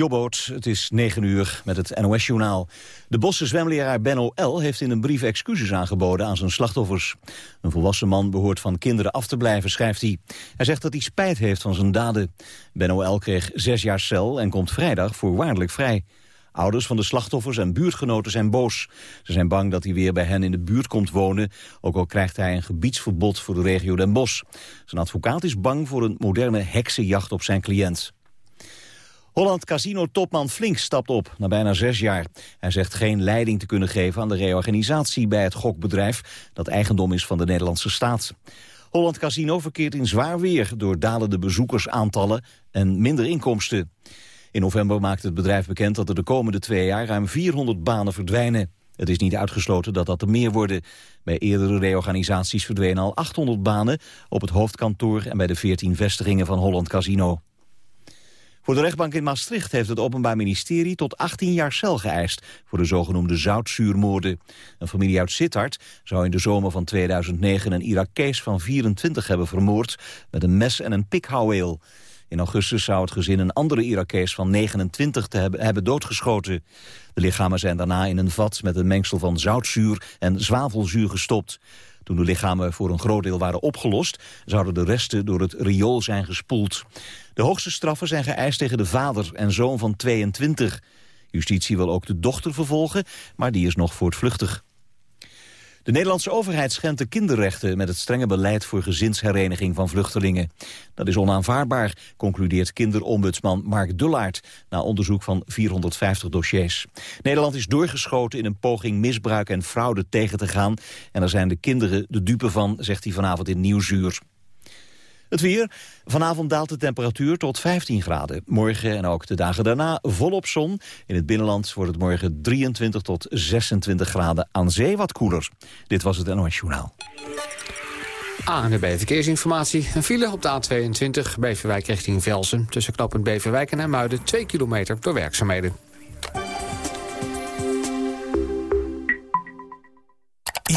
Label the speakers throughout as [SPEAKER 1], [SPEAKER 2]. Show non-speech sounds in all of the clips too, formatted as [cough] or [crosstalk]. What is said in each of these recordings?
[SPEAKER 1] Jobboot, het is 9 uur met het NOS-journaal. De Bosse zwemleraar Benno L. heeft in een brief excuses aangeboden aan zijn slachtoffers. Een volwassen man behoort van kinderen af te blijven, schrijft hij. Hij zegt dat hij spijt heeft van zijn daden. Benno L. kreeg zes jaar cel en komt vrijdag voorwaardelijk vrij. Ouders van de slachtoffers en buurtgenoten zijn boos. Ze zijn bang dat hij weer bij hen in de buurt komt wonen... ook al krijgt hij een gebiedsverbod voor de regio Den Bosch. Zijn advocaat is bang voor een moderne heksenjacht op zijn cliënt. Holland Casino-topman Flink stapt op na bijna zes jaar. Hij zegt geen leiding te kunnen geven aan de reorganisatie bij het gokbedrijf... dat eigendom is van de Nederlandse staat. Holland Casino verkeert in zwaar weer door dalende bezoekersaantallen en minder inkomsten. In november maakte het bedrijf bekend dat er de komende twee jaar ruim 400 banen verdwijnen. Het is niet uitgesloten dat dat er meer worden. Bij eerdere reorganisaties verdwenen al 800 banen op het hoofdkantoor en bij de 14 vestigingen van Holland Casino. Voor de rechtbank in Maastricht heeft het Openbaar Ministerie tot 18 jaar cel geëist voor de zogenoemde zoutzuurmoorden. Een familie uit Sittard zou in de zomer van 2009 een Irakees van 24 hebben vermoord met een mes en een pikhouweel. In augustus zou het gezin een andere Irakees van 29 te hebben, hebben doodgeschoten. De lichamen zijn daarna in een vat met een mengsel van zoutzuur en zwavelzuur gestopt. Toen de lichamen voor een groot deel waren opgelost... zouden de resten door het riool zijn gespoeld. De hoogste straffen zijn geëist tegen de vader en zoon van 22. Justitie wil ook de dochter vervolgen, maar die is nog voortvluchtig. De Nederlandse overheid schendt de kinderrechten met het strenge beleid voor gezinshereniging van vluchtelingen. Dat is onaanvaardbaar, concludeert kinderombudsman Mark Dullaert na onderzoek van 450 dossiers. Nederland is doorgeschoten in een poging misbruik en fraude tegen te gaan en daar zijn de kinderen de dupe van, zegt hij vanavond in Nieuwsuur. Het weer. Vanavond daalt de temperatuur tot 15 graden. Morgen en ook de dagen daarna volop zon. In het binnenland wordt het morgen 23 tot 26 graden. Aan zee wat koeler. Dit was het NOS Journaal.
[SPEAKER 2] ANWB Verkeersinformatie. Een file op de A22 Beverwijk richting Velsen. Tussen knooppunt Beverwijk en Muiden 2 kilometer door werkzaamheden.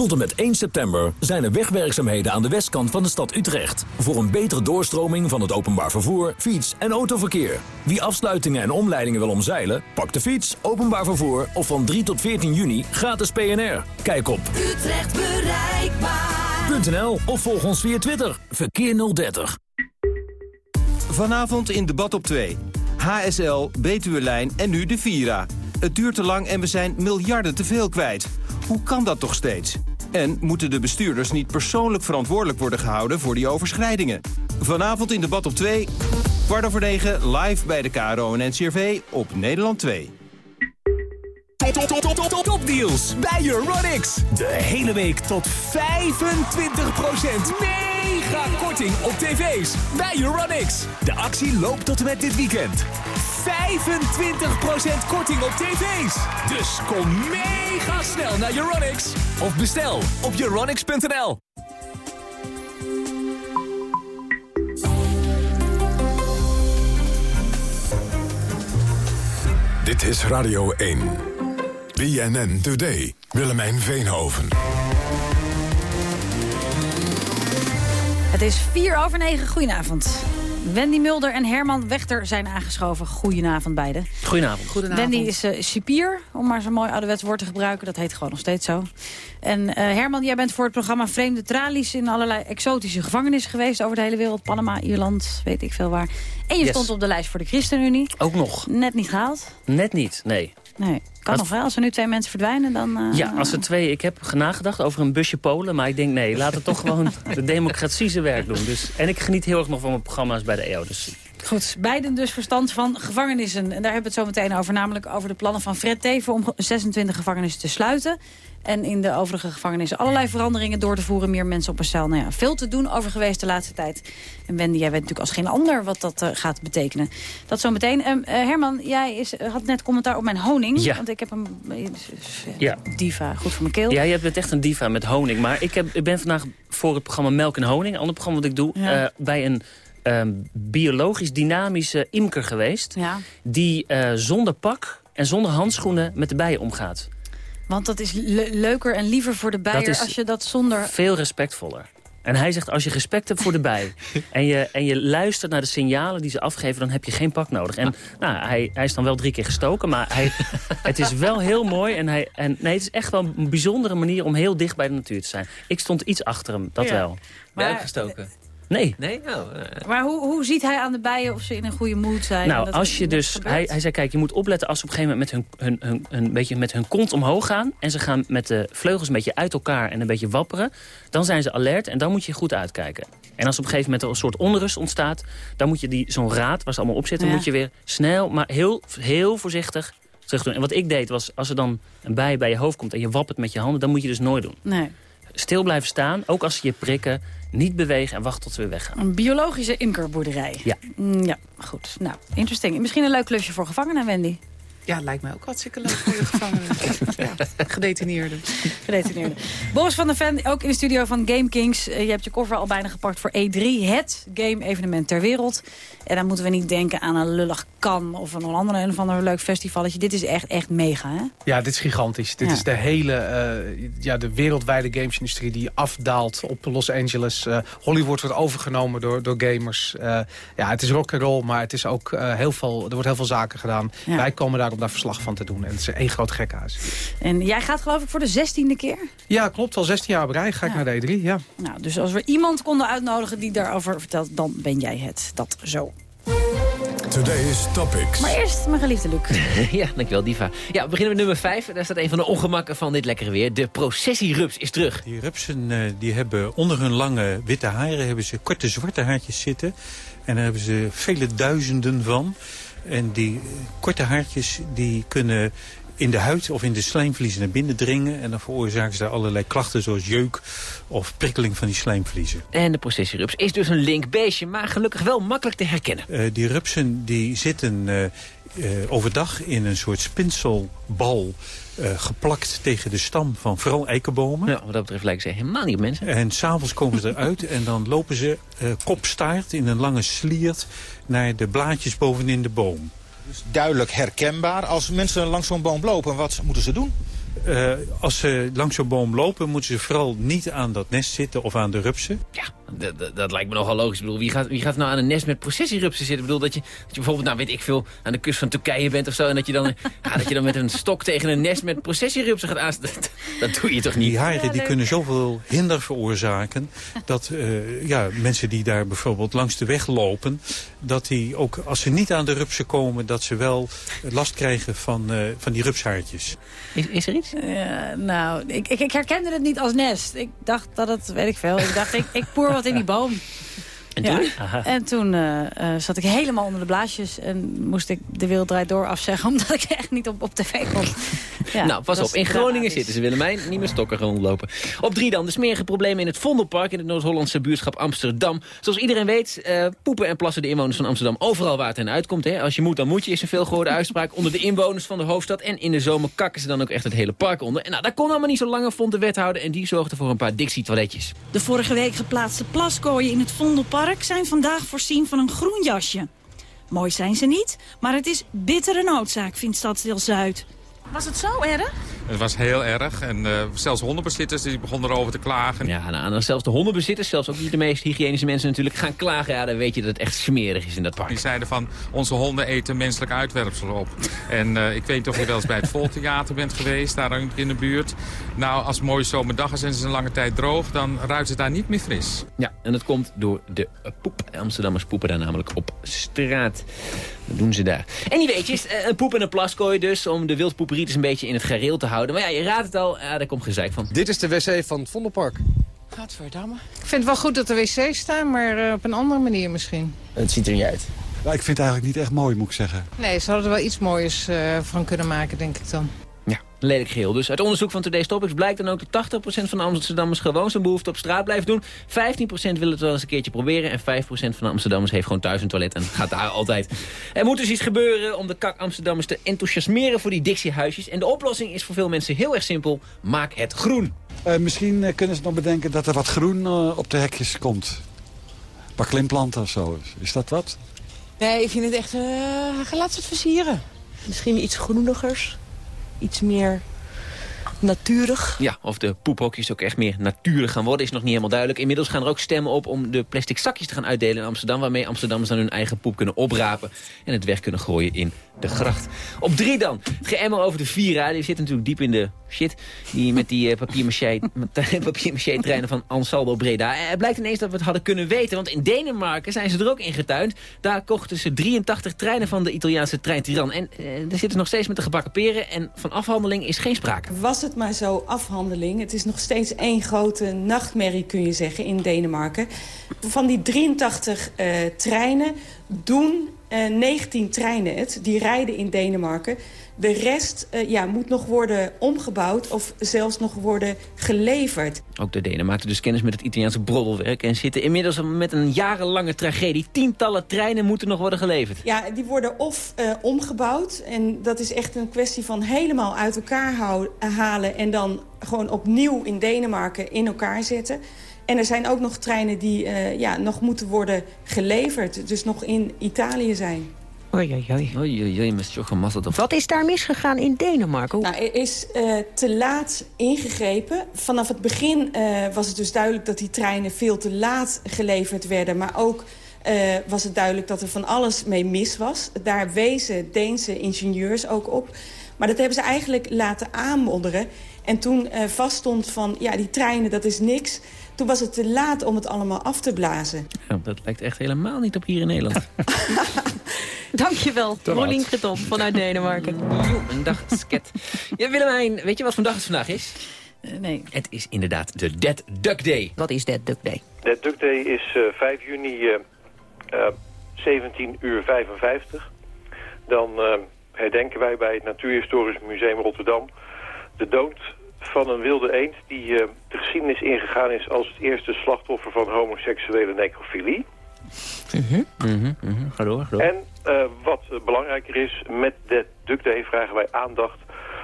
[SPEAKER 3] Tot en met 1 september zijn er wegwerkzaamheden aan de westkant van de stad Utrecht. Voor een betere doorstroming van het openbaar vervoer, fiets- en autoverkeer. Wie afsluitingen en omleidingen wil omzeilen, pak de fiets, openbaar vervoer of van 3 tot 14 juni gratis PNR. Kijk op
[SPEAKER 4] Utrecht bereikbaar.nl
[SPEAKER 3] of volg ons via Twitter. Verkeer 030.
[SPEAKER 5] Vanavond in debat op 2. HSL, Betuwelijn en nu de Vira. Het duurt te lang en we zijn miljarden te veel kwijt. Hoe kan dat toch steeds? En moeten de bestuurders niet persoonlijk verantwoordelijk worden gehouden voor die overschrijdingen? Vanavond in debat op 2, kwart over 9, live bij de KRO en NCRV op Nederland 2.
[SPEAKER 3] Top, top, top, deals bij Euronics. De hele week tot 25% mega korting op tv's bij Euronics. De actie loopt tot en met dit weekend. 25% korting op tv's. Dus kom mega snel naar Euronics. Of bestel op euronics.nl.
[SPEAKER 6] Dit is Radio 1. BNN Today. Willemijn Veenhoven.
[SPEAKER 7] Het is 4 over 9. Goedenavond. Wendy Mulder en Herman Wechter zijn aangeschoven. Goedenavond beiden.
[SPEAKER 8] Goedenavond.
[SPEAKER 7] Wendy is uh, cipier, om maar zo'n mooi ouderwets woord te gebruiken. Dat heet gewoon nog steeds zo. En uh, Herman, jij bent voor het programma Vreemde Tralies... in allerlei exotische gevangenissen geweest over de hele wereld. Panama, Ierland, weet ik veel waar. En je
[SPEAKER 8] Yes.
[SPEAKER 7] stond op de lijst voor de ChristenUnie.
[SPEAKER 8] Ook nog.
[SPEAKER 7] Net niet gehaald.
[SPEAKER 8] Net niet, nee.
[SPEAKER 7] Nee, kan nog wel. Als er nu twee mensen verdwijnen, dan... eh,
[SPEAKER 8] Ja, als er twee... Ik heb nagedacht over een busje Polen, maar ik denk nee, laat het toch gewoon [laughs] de democratie zijn werk doen. Dus, en ik geniet heel erg nog van mijn programma's bij de EO. Dus
[SPEAKER 7] Goed, beiden dus verstand van gevangenissen. En daar hebben we het zo meteen over. Namelijk over de plannen van Fred Teven om 26 gevangenissen te sluiten. En in de overige gevangenissen allerlei veranderingen door te voeren. Meer mensen op een cel. Nou ja, veel te doen over geweest de laatste tijd. En Wendy, jij weet natuurlijk als geen ander wat dat eh, gaat betekenen. Dat zo meteen. Ehm, eh, Herman, jij is, had net commentaar op mijn honing.
[SPEAKER 8] Ja.
[SPEAKER 7] Want ik heb een eh,
[SPEAKER 8] ja.
[SPEAKER 7] diva, goed voor mijn keel.
[SPEAKER 8] Ja, je bent echt een diva met honing. Maar ik, heb, ik ben vandaag voor het programma Melk en Honing. Een ander programma wat ik doe.
[SPEAKER 7] Ja.
[SPEAKER 8] eh, bij een ehm, biologisch dynamische imker geweest.
[SPEAKER 7] Ja.
[SPEAKER 8] Die eh, zonder pak en zonder handschoenen met de bijen omgaat.
[SPEAKER 7] Want dat is le- leuker en liever voor de bijer
[SPEAKER 8] is-
[SPEAKER 7] als je dat zonder...
[SPEAKER 8] Veel respectvoller. En hij zegt, als je respect hebt voor de bij... [laughs] en, je, en je luistert naar de signalen die ze afgeven... dan heb je geen pak nodig. En nou, hij, hij is dan wel drie keer gestoken, maar hij, [laughs] het is wel heel mooi. En hij, en, nee, het is echt wel een bijzondere manier om heel dicht bij de natuur te zijn. Ik stond iets achter hem, dat
[SPEAKER 7] Ja.
[SPEAKER 8] wel.
[SPEAKER 9] Ben je
[SPEAKER 7] Maar-
[SPEAKER 9] ook gestoken?
[SPEAKER 8] Nee.
[SPEAKER 9] Nee? Oh, eh.
[SPEAKER 7] Maar hoe, hoe ziet hij aan de bijen of ze in een goede mood zijn?
[SPEAKER 8] Nou,
[SPEAKER 7] dat
[SPEAKER 8] als je dus, hij, hij zei, kijk, je moet opletten als ze op een gegeven moment met hun, hun, hun, een beetje met hun kont omhoog gaan. En ze gaan met de vleugels een beetje uit elkaar en een beetje wapperen. Dan zijn ze alert en dan moet je goed uitkijken. En als op een gegeven moment er een soort onrust ontstaat, dan moet je die zo'n raad waar ze allemaal op zitten,
[SPEAKER 7] Ja.
[SPEAKER 8] moet je weer snel, maar heel, heel voorzichtig terug doen. En wat ik deed was, als er dan een bij bij je hoofd komt en je wappert met je handen, dan moet je dus nooit doen.
[SPEAKER 7] Nee.
[SPEAKER 8] Stil blijven staan, ook als ze je prikken, niet bewegen en wachten tot ze weer weggaan.
[SPEAKER 7] Een biologische imkerboerderij.
[SPEAKER 8] Ja.
[SPEAKER 7] Mm, Ja, goed. Nou, interesting. Misschien een leuk klusje voor gevangenen, Wendy.
[SPEAKER 10] Ja, lijkt mij ook hartstikke leuk voor de gevangenen. [laughs] ja, gedetineerden.
[SPEAKER 7] Gedetineerden. Boris van der Ven, ook in de studio van Game Kings. Eh, Je hebt je koffer al bijna gepakt voor E3. Het game-evenement ter wereld. En dan moeten we niet denken aan een lullig kan of een ander, een of ander leuk festivalletje. Dit is echt, echt mega, hè?
[SPEAKER 11] Ja, dit is gigantisch. Dit
[SPEAKER 7] Ja.
[SPEAKER 11] is de hele eh, ja, de wereldwijde gamesindustrie die afdaalt op Los Angeles. Eh, Hollywood wordt overgenomen door, door gamers. Eh, ja, het is rock and roll, maar het is ook eh, heel veel, er wordt heel veel zaken gedaan.
[SPEAKER 7] Ja.
[SPEAKER 11] Wij komen daar om daar verslag van te doen. En het is één groot gekhuis.
[SPEAKER 7] En jij gaat geloof ik voor de zestiende keer?
[SPEAKER 11] Ja, klopt. Al 16 jaar op rij ga ik naar de E3. Ja.
[SPEAKER 7] Nou, dus als we iemand konden uitnodigen die daarover vertelt, dan ben jij het. Dat zo.
[SPEAKER 6] Today's Topics.
[SPEAKER 7] Maar eerst mijn geliefde Luc. [laughs]
[SPEAKER 9] ja, dankjewel, Diva. Ja, we beginnen met nummer 5. Daar staat een van de ongemakken van dit lekkere weer. De processierups is terug.
[SPEAKER 12] Die rupsen eh, die hebben onder hun lange witte haren hebben ze korte zwarte haartjes zitten. En daar hebben ze vele duizenden van. En die korte haartjes die kunnen in de huid of in de slijmvliezen naar binnen dringen. En dan veroorzaken ze daar allerlei klachten zoals jeuk of prikkeling van die slijmvliezen.
[SPEAKER 9] En de processierups is dus een link beestje, maar gelukkig wel makkelijk te herkennen.
[SPEAKER 12] Eh, die rupsen die zitten eh, eh, overdag in een soort spinselbal eh, geplakt tegen de stam van vooral eikenbomen.
[SPEAKER 9] Ja, wat dat betreft lijken ze helemaal niet op mensen.
[SPEAKER 12] En s'avonds komen ze eruit en dan lopen ze eh, kopstaart in een lange sliert naar de blaadjes bovenin de boom.
[SPEAKER 13] Dus duidelijk herkenbaar. Als mensen langs zo'n boom lopen, wat moeten ze doen?
[SPEAKER 12] Eh, als ze langs zo'n boom lopen, moeten ze vooral niet aan dat nest zitten of aan de rupsen.
[SPEAKER 9] Ja, dat, dat, dat lijkt me nogal logisch. Ik bedoel, wie gaat, wie gaat nou aan een nest met processierupsen zitten? Ik bedoel, dat je, dat je bijvoorbeeld, nou weet ik veel, aan de kust van Turkije bent of zo... en dat je dan, [laughs] ja, dat je dan met een stok tegen een nest met processierupsen gaat aanstaan. Dat, dat doe je toch niet?
[SPEAKER 12] Die haren die kunnen zoveel hinder veroorzaken... dat eh, ja, mensen die daar bijvoorbeeld langs de weg lopen... dat die ook, als ze niet aan de rupsen komen... dat ze wel last krijgen van, eh, van die rupshaartjes.
[SPEAKER 9] Is, is er iets?
[SPEAKER 7] Ja, nou, ik, ik, ik herkende het niet als nest. Ik dacht dat het, weet ik veel, ik dacht, ik, ik poer wat in die boom.
[SPEAKER 9] En
[SPEAKER 7] Ja.
[SPEAKER 9] toen?
[SPEAKER 7] En toen eh, eh, zat ik helemaal onder de blaasjes en moest ik de wereld draait door afzeggen, [laughs] omdat ik echt niet op, op tv kon. [laughs] Ja,
[SPEAKER 9] nou, pas op. In Groningen zitten ze, Willemijn. Niet meer stokken rondlopen. Op drie dan. De smerige problemen in het Vondelpark... in het Noord-Hollandse buurtschap Amsterdam. Zoals iedereen weet, eh, poepen en plassen de inwoners van Amsterdam... overal waar het hen uitkomt. Hè. Als je moet, dan moet je, is een veelgehoorde uitspraak... onder de inwoners van de hoofdstad. En in de zomer kakken ze dan ook echt het hele park onder. En nou, dat kon allemaal niet zo lang, vond de wethouder... en die zorgde voor een paar Dixie-toiletjes.
[SPEAKER 14] De vorige week geplaatste plaskooien in het Vondelpark zijn vandaag voorzien van een groen jasje. Mooi zijn ze niet, maar het is bittere noodzaak, vindt Stadsdeel Zuid. Was het zo erg?
[SPEAKER 15] Het was heel erg en eh, zelfs hondenbezitters die begonnen erover te klagen.
[SPEAKER 9] Ja, nou, en zelfs de hondenbezitters, zelfs ook niet de meest hygiënische mensen natuurlijk... gaan klagen, ja, dan weet je dat het echt smerig is in dat park.
[SPEAKER 15] Die zeiden van, onze honden eten menselijk uitwerpsel op. En eh, ik weet niet of je wel eens bij het Voltheater bent geweest, daar in de buurt. Nou, als het mooie zomerdag is en ze is een lange tijd droog, dan ruikt het daar niet meer fris.
[SPEAKER 9] Ja, en dat komt door de poep. Amsterdammers poepen daar namelijk op straat. Dat doen ze daar. En die weetjes, eh, een poep en een plaskooi dus... om de wildpoeperitis een beetje in het gareel te houden. Maar ja, je raadt het al, ja, daar komt gezeik van.
[SPEAKER 16] Dit is de wc van het Vondelpark.
[SPEAKER 10] Gadverdamme. Ik vind het wel goed dat er wc's staan, maar eh, op een andere manier misschien.
[SPEAKER 16] Het ziet er niet uit.
[SPEAKER 17] Ja, ik vind het eigenlijk niet echt mooi, moet ik zeggen.
[SPEAKER 10] Nee, ze hadden er wel iets moois eh, van kunnen maken, denk ik dan.
[SPEAKER 9] Lelijk geheel. Dus uit onderzoek van Today's Topics blijkt dan ook dat 80% van de Amsterdammers gewoon zijn behoefte op straat blijft doen. 15% wil het wel eens een keertje proberen. En 5% van de Amsterdammers heeft gewoon thuis een toilet en gaat daar [laughs] altijd. Er moet dus iets gebeuren om de kak Amsterdammers te enthousiasmeren voor die Dixie-huisjes. En de oplossing is voor veel mensen heel erg simpel. Maak het groen.
[SPEAKER 17] Uh, misschien uh, kunnen ze nog bedenken dat er wat groen uh, op de hekjes komt. Een paar klimplanten of zo. Is dat wat?
[SPEAKER 18] Nee, ik vind het echt... laat ze het versieren. Misschien iets groenigers. Iets meer natuurig.
[SPEAKER 9] Ja, of de poephokjes ook echt meer natuurig gaan worden is nog niet helemaal duidelijk. Inmiddels gaan er ook stemmen op om de plastic zakjes te gaan uitdelen in Amsterdam... waarmee Amsterdammers dan hun eigen poep kunnen oprapen... en het weg kunnen gooien in de gracht. Op drie dan. Het geëmmer over de Vira. Die zit natuurlijk diep in de shit. Die met die uh, papier-maché-treinen [laughs] van Ansaldo Breda. Het blijkt ineens dat we het hadden kunnen weten. Want in Denemarken zijn ze er ook ingetuind. Daar kochten ze 83 treinen van de Italiaanse treintiran. En uh, daar zitten ze nog steeds met de gebakken peren. En van afhandeling is geen sprake.
[SPEAKER 19] Was het maar zo afhandeling. Het is nog steeds één grote nachtmerrie, kun je zeggen, in Denemarken. Van die 83 uh, treinen doen 19 treinen het. Die rijden in Denemarken. De rest uh, ja, moet nog worden omgebouwd of zelfs nog worden geleverd.
[SPEAKER 9] Ook de Denen maakten dus kennis met het Italiaanse broddelwerk... en zitten inmiddels met een jarenlange tragedie. Tientallen treinen moeten nog worden geleverd.
[SPEAKER 19] Ja, die worden of uh, omgebouwd. En dat is echt een kwestie van helemaal uit elkaar halen... en dan gewoon opnieuw in Denemarken in elkaar zetten... En er zijn ook nog treinen die uh, ja, nog moeten worden geleverd. Dus nog in Italië zijn.
[SPEAKER 18] Oei, oei, oei.
[SPEAKER 9] Oei, oei, oei.
[SPEAKER 18] Wat is daar misgegaan in Denemarken?
[SPEAKER 19] Nou, er is uh, te laat ingegrepen. Vanaf het begin uh, was het dus duidelijk dat die treinen veel te laat geleverd werden. Maar ook uh, was het duidelijk dat er van alles mee mis was. Daar wezen Deense ingenieurs ook op. Maar dat hebben ze eigenlijk laten aanmodderen. En toen vaststond van, ja, die treinen, dat is niks... Toen was het te laat om het allemaal af te blazen.
[SPEAKER 9] Ja, dat lijkt echt helemaal niet op hier in Nederland. [laughs]
[SPEAKER 18] Dankjewel, Rolien Kreton vanuit Denemarken.
[SPEAKER 9] een dag sket. Ja, Willemijn, weet je wat vandaag het vandaag is?
[SPEAKER 7] Uh, nee.
[SPEAKER 9] Het is inderdaad de Dead Duck Day.
[SPEAKER 18] Wat is Dead Duck Day?
[SPEAKER 20] Dead Duck Day is uh, 5 juni uh, 17 uur 55. Dan uh, herdenken wij bij het Natuurhistorisch Museum Rotterdam... de dood van een wilde eend die uh, de geschiedenis ingegaan is als het eerste slachtoffer van homoseksuele necrofilie.
[SPEAKER 9] Mm -hmm. Mm -hmm. Ga door, ga door.
[SPEAKER 20] En uh, wat belangrijker is, met de Duck Day vragen wij aandacht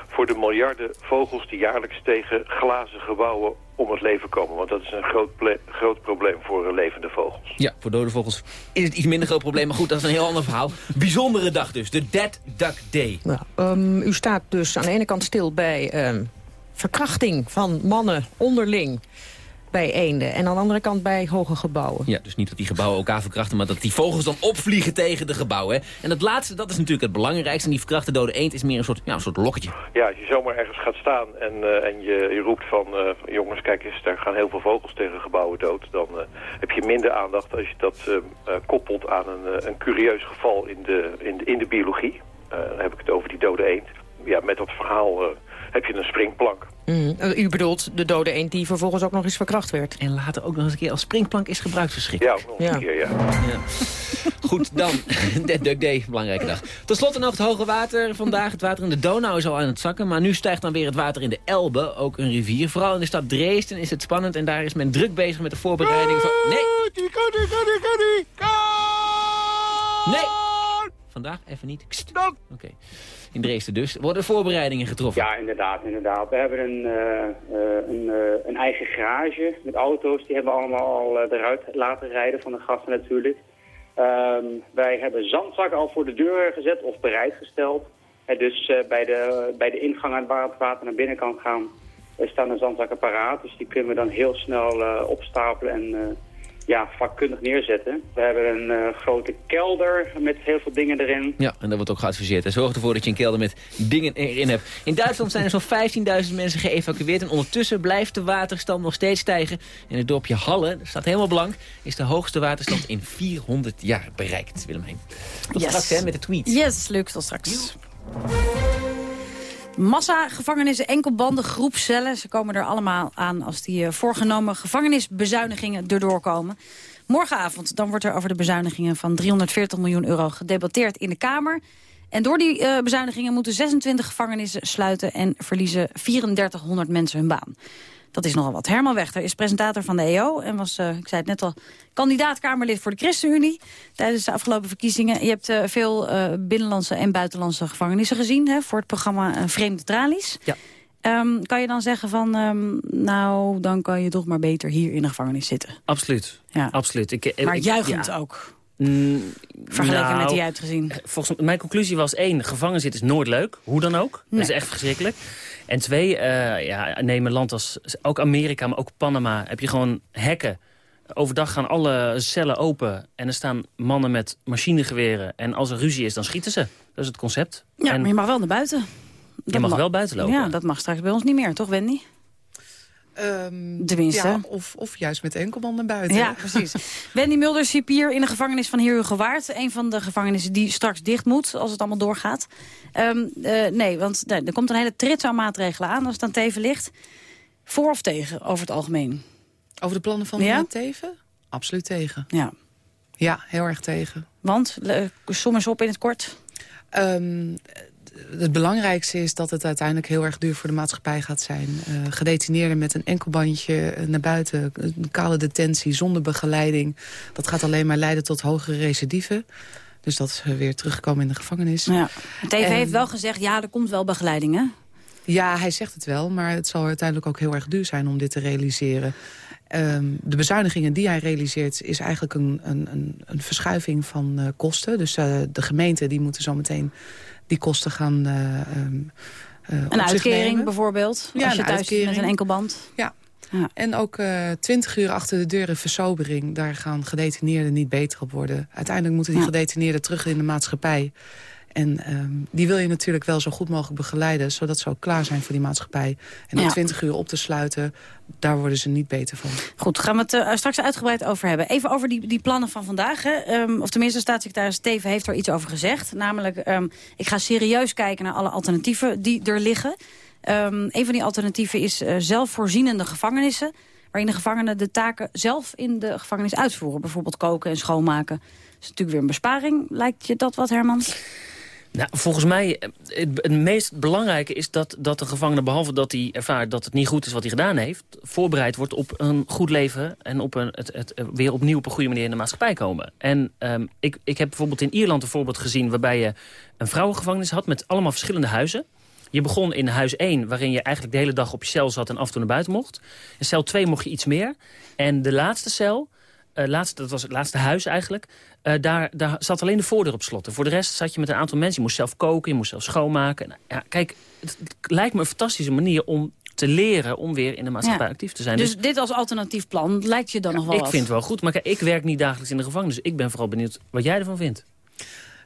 [SPEAKER 20] voor de miljarden vogels die jaarlijks tegen glazen gebouwen om het leven komen. Want dat is een groot, groot probleem voor levende vogels.
[SPEAKER 9] Ja, voor dode vogels is het iets minder groot probleem. Maar goed, dat is een heel ander verhaal. Bijzondere dag dus, de Dead Duck Day.
[SPEAKER 18] Nou, um, u staat dus aan de ene kant stil bij... Um verkrachting van mannen onderling bij eenden. En aan de andere kant bij hoge gebouwen.
[SPEAKER 9] Ja, dus niet dat die gebouwen elkaar verkrachten... maar dat die vogels dan opvliegen tegen de gebouwen. Hè? En het laatste, dat is natuurlijk het belangrijkste. En die verkrachte dode eend is meer een soort, ja, een soort lokketje.
[SPEAKER 20] Ja, als je zomaar ergens gaat staan en, uh, en je, je roept van... Uh, jongens, kijk eens, daar gaan heel veel vogels tegen gebouwen dood. Dan uh, heb je minder aandacht als je dat koppelt aan een, een curieus geval in de, in de, in de biologie. dan heb ik het over die dode eend. Ja, met dat verhaal heb je een springplank.
[SPEAKER 18] Mm. U bedoelt de dode eend die vervolgens ook nog eens verkracht werd.
[SPEAKER 9] En later ook nog eens een keer als springplank is gebruikt verschrikkelijk.
[SPEAKER 20] Ja, nog een keer, ja. ja.
[SPEAKER 9] Goed, dan. Dead Duck Day, belangrijke dag. Ten slotte nog het hoge water vandaag. Het water in de Donau is al aan het zakken. Maar nu stijgt dan weer het water in de Elbe, ook een rivier. Vooral in de stad Dresden is het spannend. En daar is men druk bezig met de voorbereiding van... Nee! Nee! Vandaag even niet. Oké. Okay. In Dresden dus. Worden voorbereidingen getroffen?
[SPEAKER 21] Ja, inderdaad. inderdaad. We hebben een, uh, een, uh, een, eigen garage met auto's. Die hebben we allemaal al eruit laten rijden van de gasten natuurlijk. Um, wij hebben zandzakken al voor de deur gezet of bereidgesteld. Uh, dus bij, de, bij de ingang waar het water naar binnen kan gaan... staan de zandzakken paraat. Dus die kunnen we dan heel snel opstapelen en ja, vakkundig neerzetten. We hebben een uh, grote kelder met heel veel dingen erin.
[SPEAKER 9] Ja, en dat wordt ook geadviseerd. En zorg ervoor dat je een kelder met dingen erin hebt. In Duitsland zijn er zo'n 15.000 mensen geëvacueerd. En ondertussen blijft de waterstand nog steeds stijgen. En het dorpje Halle, dat staat helemaal blank, is de hoogste waterstand in 400 jaar bereikt. Willemijn. Tot yes. straks hè, met de tweet.
[SPEAKER 7] Yes, leuk. Tot straks. Massa gevangenissen, enkelbanden, groepcellen. Ze komen er allemaal aan als die voorgenomen gevangenisbezuinigingen erdoor komen. Morgenavond dan wordt er over de bezuinigingen van 340 miljoen euro gedebatteerd in de Kamer. En door die uh, bezuinigingen moeten 26 gevangenissen sluiten en verliezen 3400 mensen hun baan. Dat is nogal wat. Herman Wechter is presentator van de EO en was, uh, ik zei het net al, kandidaat-Kamerlid voor de ChristenUnie tijdens de afgelopen verkiezingen. Je hebt uh, veel uh, binnenlandse en buitenlandse gevangenissen gezien hè, voor het programma Vreemde Tralies.
[SPEAKER 9] Ja.
[SPEAKER 7] Ehm, kan je dan zeggen van, ehm, nou, dan kan je toch maar beter hier in de gevangenis zitten?
[SPEAKER 8] Absoluut.
[SPEAKER 7] Ja.
[SPEAKER 8] Absoluut. Ik, ik-
[SPEAKER 7] Maar juichend
[SPEAKER 8] ja.
[SPEAKER 7] ook.
[SPEAKER 8] Mm,
[SPEAKER 7] Vergeleken
[SPEAKER 8] nou,
[SPEAKER 7] met die uitgezien.
[SPEAKER 8] Volgens mijn conclusie was één, gevangen zitten is nooit leuk. Hoe dan ook. Dat is echt verschrikkelijk. En twee, eh, ja, neem een land als ook Amerika, maar ook Panama. Heb je gewoon hekken. Overdag gaan alle cellen open. En er staan mannen met machinegeweren. En als er ruzie is, dan schieten ze. Dat is het concept.
[SPEAKER 7] Ja,
[SPEAKER 8] en
[SPEAKER 7] maar je mag wel naar buiten.
[SPEAKER 8] je mag wel buiten lopen.
[SPEAKER 7] Ja, dat mag straks bij ons niet meer, toch Wendy?
[SPEAKER 22] Ehm,
[SPEAKER 7] Tenminste.
[SPEAKER 22] Ja, of, of juist met enkelband naar buiten.
[SPEAKER 7] Ja, [laughs] precies. Wendy Mulder, cipier in de gevangenis van Heerhugowaard. Een van de gevangenissen die straks dicht moet als het allemaal doorgaat. Ehm, eh, nee, want nee, er komt een hele trits aan maatregelen aan als het aan Teven ligt. Voor of tegen, over het algemeen?
[SPEAKER 22] Over de plannen van
[SPEAKER 7] Ja?
[SPEAKER 22] ja? Teven? Absoluut tegen.
[SPEAKER 7] Ja.
[SPEAKER 22] Ja, heel erg tegen.
[SPEAKER 7] Want, eh, som eens op in het kort.
[SPEAKER 22] Ehm, het belangrijkste is dat het uiteindelijk heel erg duur voor de maatschappij gaat zijn. Eh gedetineerden met een enkelbandje eh, naar buiten, een kale detentie zonder begeleiding. Dat gaat alleen maar leiden tot hogere recidieven. Dus dat is weer terugkomen in de gevangenis.
[SPEAKER 7] Ja.
[SPEAKER 22] En-
[SPEAKER 7] heeft wel gezegd, ja, er komt wel begeleiding, hè?
[SPEAKER 22] Ja, hij zegt het wel, maar het zal uiteindelijk ook heel erg duur zijn om dit te realiseren. Ehm, de bezuinigingen die hij realiseert is eigenlijk een, een, een, verschuiving van eh, kosten. Dus de gemeenten die moeten zometeen die kosten gaan eh, ehm, eh,
[SPEAKER 7] Een uitkering bijvoorbeeld,
[SPEAKER 22] Ja,
[SPEAKER 7] als je thuis zit met
[SPEAKER 22] uitkering.
[SPEAKER 7] een enkelband.
[SPEAKER 22] Ja. En ook eh, twintig uur achter de deur in versobering. Daar gaan gedetineerden niet beter op worden. Uiteindelijk moeten die
[SPEAKER 7] Ja.
[SPEAKER 22] gedetineerden terug in de maatschappij. En ehm, die wil je natuurlijk wel zo goed mogelijk begeleiden... zodat ze ook klaar zijn voor die maatschappij. En na twintig uur op te sluiten, daar worden ze niet beter van.
[SPEAKER 7] Goed, gaan we het eh, straks uitgebreid over hebben. Even over die, die plannen van vandaag. Hè. Ehm, of tenminste, staatssecretaris Teven heeft er iets over gezegd. Namelijk, ehm, ik ga serieus kijken naar alle alternatieven die er liggen. Een van die alternatieven is eh, zelfvoorzienende gevangenissen. Waarin de gevangenen de taken zelf in de gevangenis uitvoeren. Bijvoorbeeld koken en schoonmaken. Dat is natuurlijk weer een besparing. Lijkt je dat wat, Herman?
[SPEAKER 8] Nou, volgens mij, eh, het, het meest belangrijke is dat, dat de gevangene... behalve dat hij ervaart dat het niet goed is wat hij gedaan heeft... voorbereid wordt op een goed leven... en op een, het, het, eh, weer opnieuw op een goede manier in de maatschappij komen. En ehm, ik, ik heb bijvoorbeeld in Ierland een voorbeeld gezien... waarbij je een vrouwengevangenis had met allemaal verschillende huizen. Je begon in huis 1, waarin je eigenlijk de hele dag op je cel zat... en af en toe naar buiten mocht. In cel 2 mocht je iets meer. En de laatste cel... eh, laatste, dat was het laatste huis eigenlijk. eh, daar, daar zat alleen de voordeur op slot. En voor de rest zat je met een aantal mensen. Je moest zelf koken, je moest zelf schoonmaken. Nou, ja, kijk, het, het lijkt me een fantastische manier om te leren... om weer in de maatschappij
[SPEAKER 7] Ja.
[SPEAKER 8] actief te zijn.
[SPEAKER 7] Dus, dit als alternatief plan lijkt je dan nog wel
[SPEAKER 8] ik
[SPEAKER 7] wat?
[SPEAKER 8] vind het wel goed. Maar kijk, ik werk niet dagelijks in de gevangenis. Dus ik ben vooral benieuwd wat jij ervan vindt.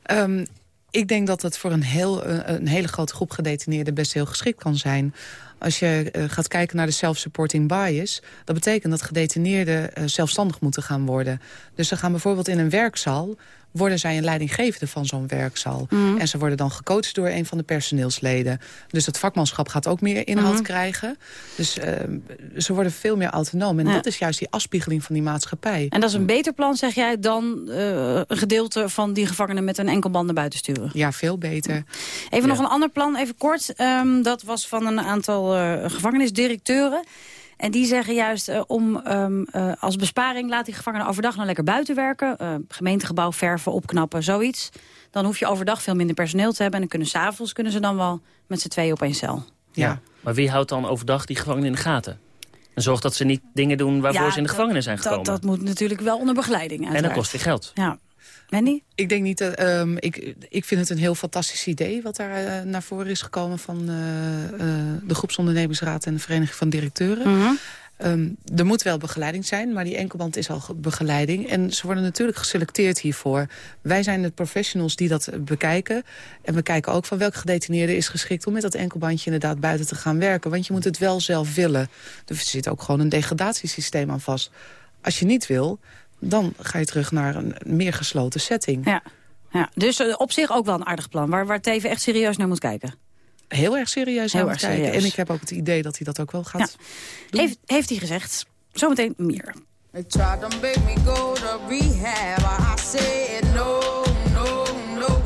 [SPEAKER 22] Ehm, ik denk dat het voor een, heel, eh, een hele grote groep gedetineerden best heel geschikt kan zijn. Als je eh, gaat kijken naar de self-supporting bias... dat betekent dat gedetineerden eh, zelfstandig moeten gaan worden. Dus ze gaan bijvoorbeeld in een werkzaal... worden zij een leidinggevende van zo'n werkzaal.
[SPEAKER 7] Mhm.
[SPEAKER 22] En ze worden dan gecoacht door een van de personeelsleden. Dus het vakmanschap gaat ook meer inhoud
[SPEAKER 7] Mhm.
[SPEAKER 22] krijgen. Dus ehm, ze worden veel meer autonoom. En
[SPEAKER 7] Ja.
[SPEAKER 22] dat is juist die afspiegeling van die maatschappij.
[SPEAKER 7] En dat is een beter plan, zeg jij, dan eh, een gedeelte van die gevangenen met een enkelband naar buiten sturen?
[SPEAKER 22] Ja, veel beter.
[SPEAKER 7] Even nog een ander plan, even kort. Ehm, dat was van een aantal eh, gevangenisdirecteuren. En die zeggen juist eh, om ehm, eh, als besparing... laat die gevangenen overdag nou lekker buiten werken. eh, gemeentegebouw verven, opknappen, zoiets. Dan hoef je overdag veel minder personeel te hebben. En dan kunnen s'avonds kunnen ze dan wel met z'n tweeën op één cel.
[SPEAKER 22] Ja.
[SPEAKER 8] Maar wie houdt dan overdag die gevangenen in de gaten? En zorgt dat ze niet dingen doen waarvoor
[SPEAKER 7] Ja,
[SPEAKER 8] ze in de gevangenis zijn gekomen.
[SPEAKER 7] Dat, dat moet natuurlijk wel onder begeleiding
[SPEAKER 8] en dat kost weer geld.
[SPEAKER 7] Ja. Wendy?
[SPEAKER 22] Ik denk niet dat. ehm, ik, ik vind het een heel fantastisch idee wat daar eh, naar voren is gekomen van eh, eh, de groepsondernemingsraad en de Vereniging van Directeuren.
[SPEAKER 7] Mhm.
[SPEAKER 22] Ehm, er moet wel begeleiding zijn, maar die enkelband is al ge- begeleiding. En ze worden natuurlijk geselecteerd hiervoor. Wij zijn de professionals die dat bekijken. En we kijken ook van welke gedetineerde is geschikt... om met dat enkelbandje inderdaad buiten te gaan werken. Want je moet het wel zelf willen. Er zit ook gewoon een degradatiesysteem aan vast. Als je niet wil, dan ga je terug naar een meer gesloten setting.
[SPEAKER 7] Ja. ja. Dus eh, op zich ook wel een aardig plan. Waar, waar Teven echt serieus naar moet kijken.
[SPEAKER 22] Heel erg serieus
[SPEAKER 7] Heel
[SPEAKER 22] aan
[SPEAKER 7] erg
[SPEAKER 22] het kijken.
[SPEAKER 7] serieus.
[SPEAKER 22] En ik heb ook het idee dat hij dat ook wel gaat
[SPEAKER 7] Heeft, heeft hij gezegd. Zometeen meer.
[SPEAKER 4] They tried to make me go to rehab. I said no, no, no.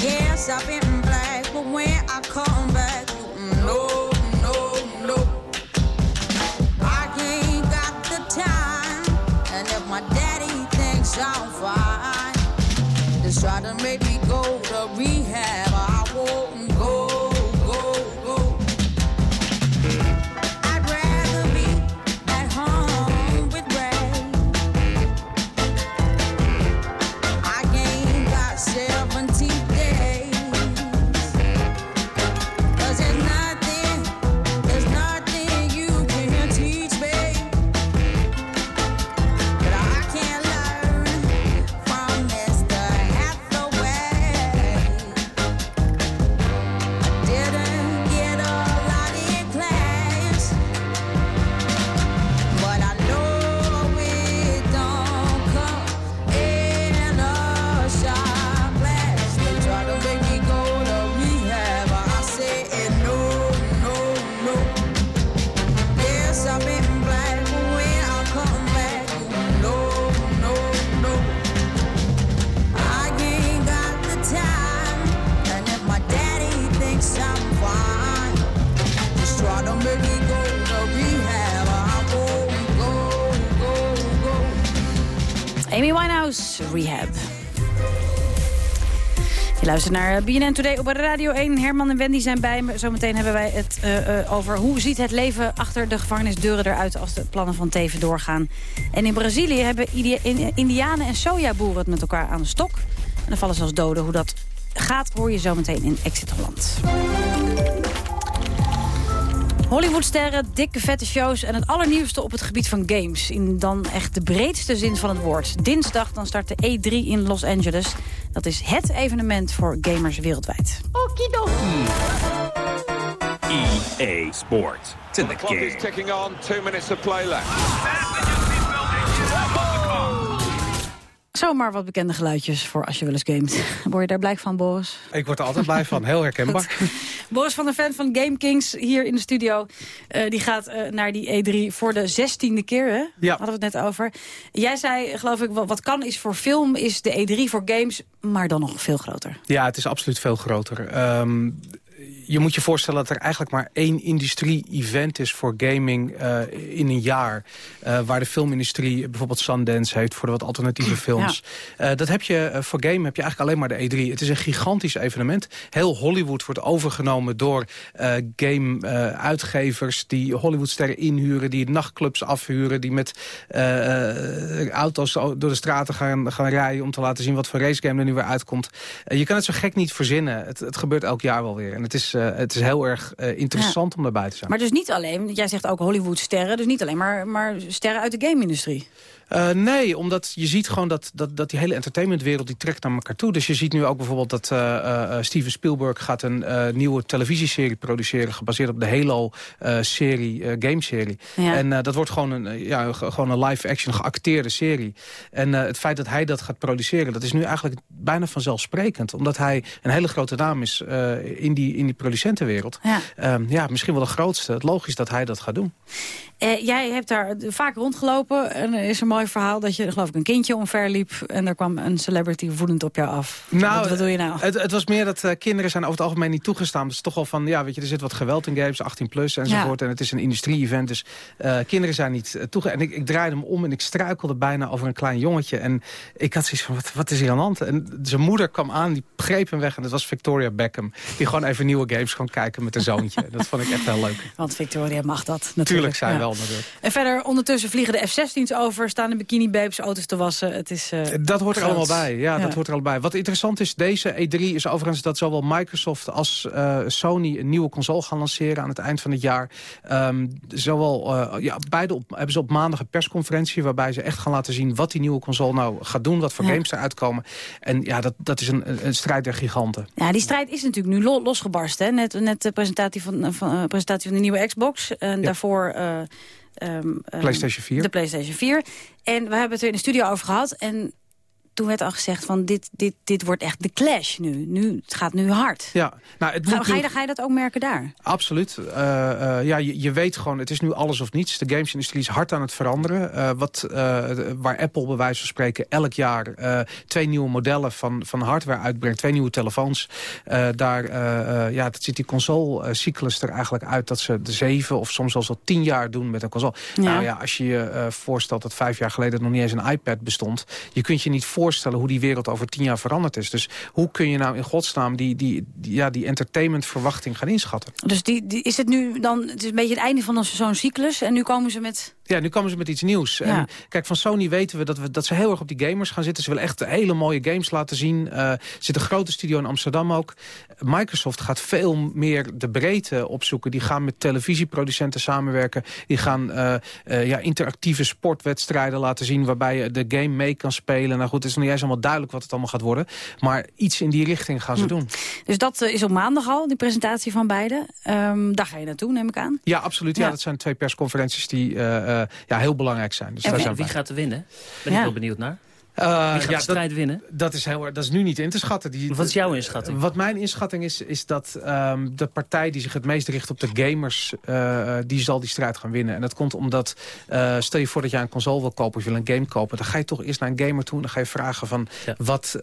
[SPEAKER 4] Yes, I've been black, but when I come
[SPEAKER 7] luistert naar BNN Today op Radio 1. Herman en Wendy zijn bij me. Zometeen hebben wij het uh, uh, over hoe ziet het leven achter de gevangenisdeuren eruit... als de plannen van Teven doorgaan. En in Brazilië hebben indianen en sojaboeren het met elkaar aan de stok. En dan vallen zelfs doden. Hoe dat gaat hoor je zometeen in Exit Holland. Hollywoodsterren, dikke vette shows en het allernieuwste op het gebied van games. In dan echt de breedste zin van het woord. Dinsdag dan start de E3 in Los Angeles. Dat is het evenement voor gamers wereldwijd.
[SPEAKER 23] Okidoki. EA Sports. It's in the, the clock is ticking on. Two minutes of play left.
[SPEAKER 7] Zomaar wat bekende geluidjes voor als je wel eens gamet. [laughs] Word je daar blij van, Boris?
[SPEAKER 11] Ik word er altijd blij van. Heel herkenbaar. [laughs]
[SPEAKER 7] Boris van der Ven van Game Kings hier in de studio. Uh, die gaat uh, naar die E3 voor de zestiende keer, hè?
[SPEAKER 11] Ja.
[SPEAKER 7] Hadden we het net over. Jij zei, geloof ik, wat kan is voor film... is de E3 voor games, maar dan nog veel groter.
[SPEAKER 11] Ja, het is absoluut veel groter. Um, je moet je voorstellen dat er eigenlijk maar één industrie-event is voor gaming uh, in een jaar. Uh, waar de filmindustrie bijvoorbeeld Sundance heeft voor de wat alternatieve films. Ja. Uh, dat heb je voor game heb je eigenlijk alleen maar de E3. Het is een gigantisch evenement. Heel Hollywood wordt overgenomen door game-uitgevers die Hollywoodsterren inhuren, die nachtclubs afhuren, die met auto's door de straten gaan, gaan rijden om te laten zien wat voor racegame er nu weer uitkomt. je kan het zo gek niet verzinnen. Het, het gebeurt elk jaar wel weer. En het is uh, het is heel erg uh, interessant ja. om daarbij te zijn.
[SPEAKER 7] Maar dus niet alleen, jij zegt ook Hollywood-sterren... dus niet alleen maar, maar sterren uit de game-industrie.
[SPEAKER 11] Uh, nee, omdat je ziet gewoon dat, dat, dat die hele entertainmentwereld die trekt naar elkaar toe. Dus je ziet nu ook bijvoorbeeld dat uh, uh, Steven Spielberg gaat een nieuwe televisieserie produceren... gebaseerd op de Halo-serie, gameserie. Ja. En dat wordt gewoon een, ja, gewoon een live-action geacteerde serie. En het feit dat hij dat gaat produceren, dat is nu eigenlijk bijna vanzelfsprekend. Omdat hij een hele grote naam is in, die, in die producentenwereld. Ja. Ehm, ja, misschien wel de grootste. Het logisch dat hij dat gaat doen.
[SPEAKER 7] Jij hebt daar vaak rondgelopen en er is een mooi verhaal dat je geloof ik een kindje omverliep en er kwam een celebrity voedend op jou af.
[SPEAKER 11] Nou,
[SPEAKER 7] wat, wat doe je nou?
[SPEAKER 11] Het, het was meer dat uh, kinderen zijn over het algemeen niet toegestaan. Dus toch wel van, ja, weet je, er zit wat geweld in games, 18 plus enzovoort. Ja. En het is een industrie-event, dus uh, kinderen zijn niet toegestaan. En ik, ik draaide hem om en ik struikelde bijna over een klein jongetje. En ik had zoiets van, wat, wat is hier aan de hand? En zijn moeder kwam aan, die greep hem weg en dat was Victoria Beckham. Die gewoon even nieuwe games kon kijken met een zoontje. [laughs] dat vond ik echt heel leuk.
[SPEAKER 7] Want Victoria mag dat natuurlijk.
[SPEAKER 11] Tuurlijk zijn ja. wel natuurlijk.
[SPEAKER 7] En verder, ondertussen vliegen de F-16's over, staan de bikini-babes auto's te wassen. Het is, uh,
[SPEAKER 11] dat hoort er
[SPEAKER 7] groot.
[SPEAKER 11] allemaal bij. Ja, ja, dat hoort er allemaal bij. Wat interessant is, deze E3 is overigens dat zowel Microsoft als uh, Sony een nieuwe console gaan lanceren aan het eind van het jaar. Um, zowel, uh, ja, beide op, hebben ze op maandag een persconferentie waarbij ze echt gaan laten zien wat die nieuwe console nou gaat doen, wat voor ja. games eruit komen. En ja, dat, dat is een, een strijd der giganten.
[SPEAKER 7] Ja, die strijd is natuurlijk nu lo losgebarsten. Hè? Net, net de presentatie van, van, presentatie van de nieuwe Xbox. En ja. daarvoor...
[SPEAKER 11] Um, PlayStation 4.
[SPEAKER 7] De PlayStation 4. En we hebben het er in de studio over gehad. En toen werd al gezegd van dit, dit, dit wordt echt de clash nu. nu. Het gaat nu hard.
[SPEAKER 11] Ja, nou, het
[SPEAKER 7] ga, ga, je, ga je dat ook merken daar?
[SPEAKER 11] Absoluut. Uh, uh, ja, je, je, weet gewoon, het is nu alles of niets. De gamesindustrie is hard aan het veranderen. Uh, wat, waar Apple bij wijze van spreken elk jaar twee nieuwe modellen van, van hardware uitbrengt. Twee nieuwe telefoons. daar ja, dat ziet die console-cyclus er eigenlijk uit dat ze de zeven of soms zelfs al tien jaar doen met een console. Ja. Nou ja, als je je voorstelt dat vijf jaar geleden nog niet eens een iPad bestond. Je kunt je niet voorstellen voorstellen hoe die wereld over tien jaar veranderd is. Dus hoe kun je nou in godsnaam die, die, die ja, die entertainmentverwachting gaan inschatten?
[SPEAKER 7] Dus die, die, is het nu dan, het is een beetje het einde van zo'n cyclus en nu komen ze met...
[SPEAKER 11] Ja, nu komen ze met iets nieuws. Ja. En kijk, van Sony weten we dat, we dat ze heel erg op die gamers gaan zitten. Ze willen echt hele mooie games laten zien. Uh, er zit een grote studio in Amsterdam ook. Microsoft gaat veel meer de breedte opzoeken. Die gaan met televisieproducenten samenwerken. Die gaan uh, uh, ja, interactieve sportwedstrijden laten zien... waarbij je de game mee kan spelen. Nou goed, is nog niet eens allemaal duidelijk wat het allemaal gaat worden. Maar iets in die richting gaan ze hm. doen.
[SPEAKER 7] Dus dat is op maandag al, die presentatie van beide. Um, daar ga je naartoe, neem ik aan.
[SPEAKER 11] Ja, absoluut. Ja, ja dat zijn twee persconferenties die ja, heel belangrijk zijn. Dus
[SPEAKER 8] en
[SPEAKER 11] daar zijn
[SPEAKER 8] wie gaat er winnen? Ben ik wel benieuwd naar. Wie gaat
[SPEAKER 11] ja,
[SPEAKER 8] de strijd
[SPEAKER 11] dat,
[SPEAKER 8] winnen?
[SPEAKER 11] Dat is, heel, dat is nu niet in te schatten. Die,
[SPEAKER 8] wat is jouw inschatting?
[SPEAKER 11] Wat mijn inschatting is, is dat um, de partij die zich het meest richt op de gamers... Uh, die zal die strijd gaan winnen. En dat komt omdat, uh, stel je voor dat jij een console wil kopen... of je wil een game kopen, dan ga je toch eerst naar een gamer toe... en dan ga je vragen van, ja. wat,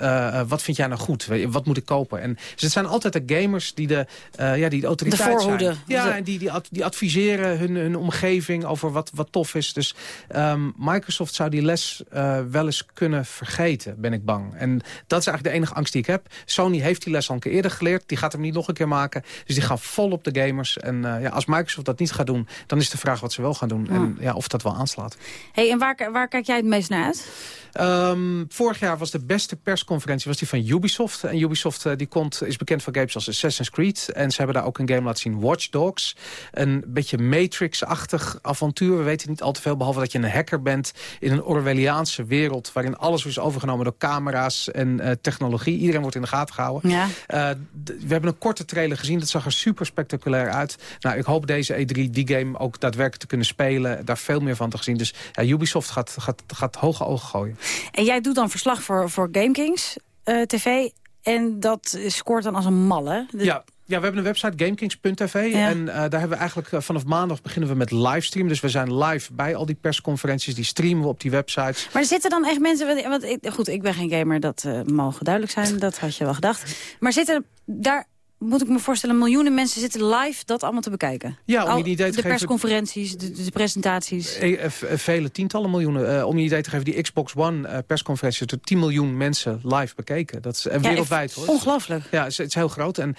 [SPEAKER 11] wat vind jij nou goed? Wat moet ik kopen? En, dus het zijn altijd de gamers die de, ja, die de autoriteit
[SPEAKER 7] de voorhoede.
[SPEAKER 11] zijn. Ja, en die, die, ad, die adviseren hun, hun omgeving over wat, wat tof is. Dus um, Microsoft zou die les wel eens kunnen kunnen vergeten, ben ik bang. En dat is eigenlijk de enige angst die ik heb. Sony heeft die les al een keer eerder geleerd. Die gaat hem niet nog een keer maken. Dus die gaan vol op de gamers. En eh, ja, als Microsoft dat niet gaat doen, dan is de vraag wat ze wel gaan doen. En ja, of dat wel aanslaat.
[SPEAKER 7] Hey, en waar, waar kijk jij het meest naar uit?
[SPEAKER 11] Ehm, vorig jaar was de beste persconferentie was die van Ubisoft. En Ubisoft uh, die komt, is bekend van games als Assassin's Creed. En ze hebben daar ook een game laten zien, Watch Dogs. Een beetje Matrix-achtig avontuur. We weten niet al te veel, behalve dat je een hacker bent... in een Orwelliaanse wereld... waarin alles is overgenomen door camera's en uh, technologie. Iedereen wordt in de gaten gehouden.
[SPEAKER 7] Ja.
[SPEAKER 11] Uh, we hebben een korte trailer gezien. Dat zag er super spectaculair uit. Nou, ik hoop deze E3 die game ook daadwerkelijk te kunnen spelen. Daar veel meer van te zien. Dus ja, Ubisoft gaat, gaat, gaat hoge ogen gooien.
[SPEAKER 7] En jij doet dan verslag voor, voor GameKings uh, TV. En dat scoort dan als een malle. De...
[SPEAKER 11] Ja. Ja, we hebben een website, gamekings.tv.
[SPEAKER 7] Ja.
[SPEAKER 11] En uh, daar hebben we eigenlijk uh, vanaf maandag beginnen we met livestream. Dus we zijn live bij al die persconferenties. Die streamen we op die websites.
[SPEAKER 7] Maar zitten dan echt mensen... Want, ik, goed, ik ben geen gamer, dat uh, mogen duidelijk zijn. Dat had je wel gedacht. Maar zitten daar moet ik me voorstellen, miljoenen mensen zitten live dat allemaal te bekijken.
[SPEAKER 11] Ja, om je idee te
[SPEAKER 7] de persconferenties, de, de presentaties.
[SPEAKER 11] E e vele tientallen miljoenen. Uh, om je idee te geven, die Xbox One uh, persconferentie... door 10 miljoen mensen live bekeken. Dat is uh,
[SPEAKER 7] ja,
[SPEAKER 11] wereldwijd, hoor.
[SPEAKER 7] Ongelooflijk.
[SPEAKER 11] Ja, het is, het is heel groot. En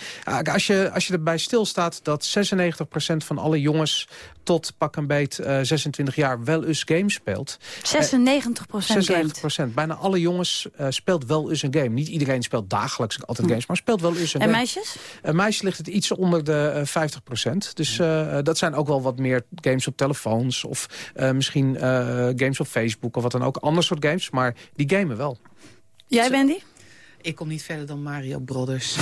[SPEAKER 11] als, je, als je erbij stilstaat dat 96% van alle jongens... tot pak een beet 26 jaar wel eens games speelt.
[SPEAKER 7] 96%
[SPEAKER 11] 96% Bijna alle jongens speelt wel eens een game. Niet iedereen speelt dagelijks altijd games, maar speelt wel eens een
[SPEAKER 7] en
[SPEAKER 11] game.
[SPEAKER 7] meisjes?
[SPEAKER 11] Een meisje ligt het iets onder de uh, 50% Dus uh, dat zijn ook wel wat meer games op telefoons. Of uh, misschien games op Facebook of wat dan ook. Ander soort games, maar die gamen wel.
[SPEAKER 7] Jij, Wendy?
[SPEAKER 22] Ik kom niet verder dan Mario Brothers.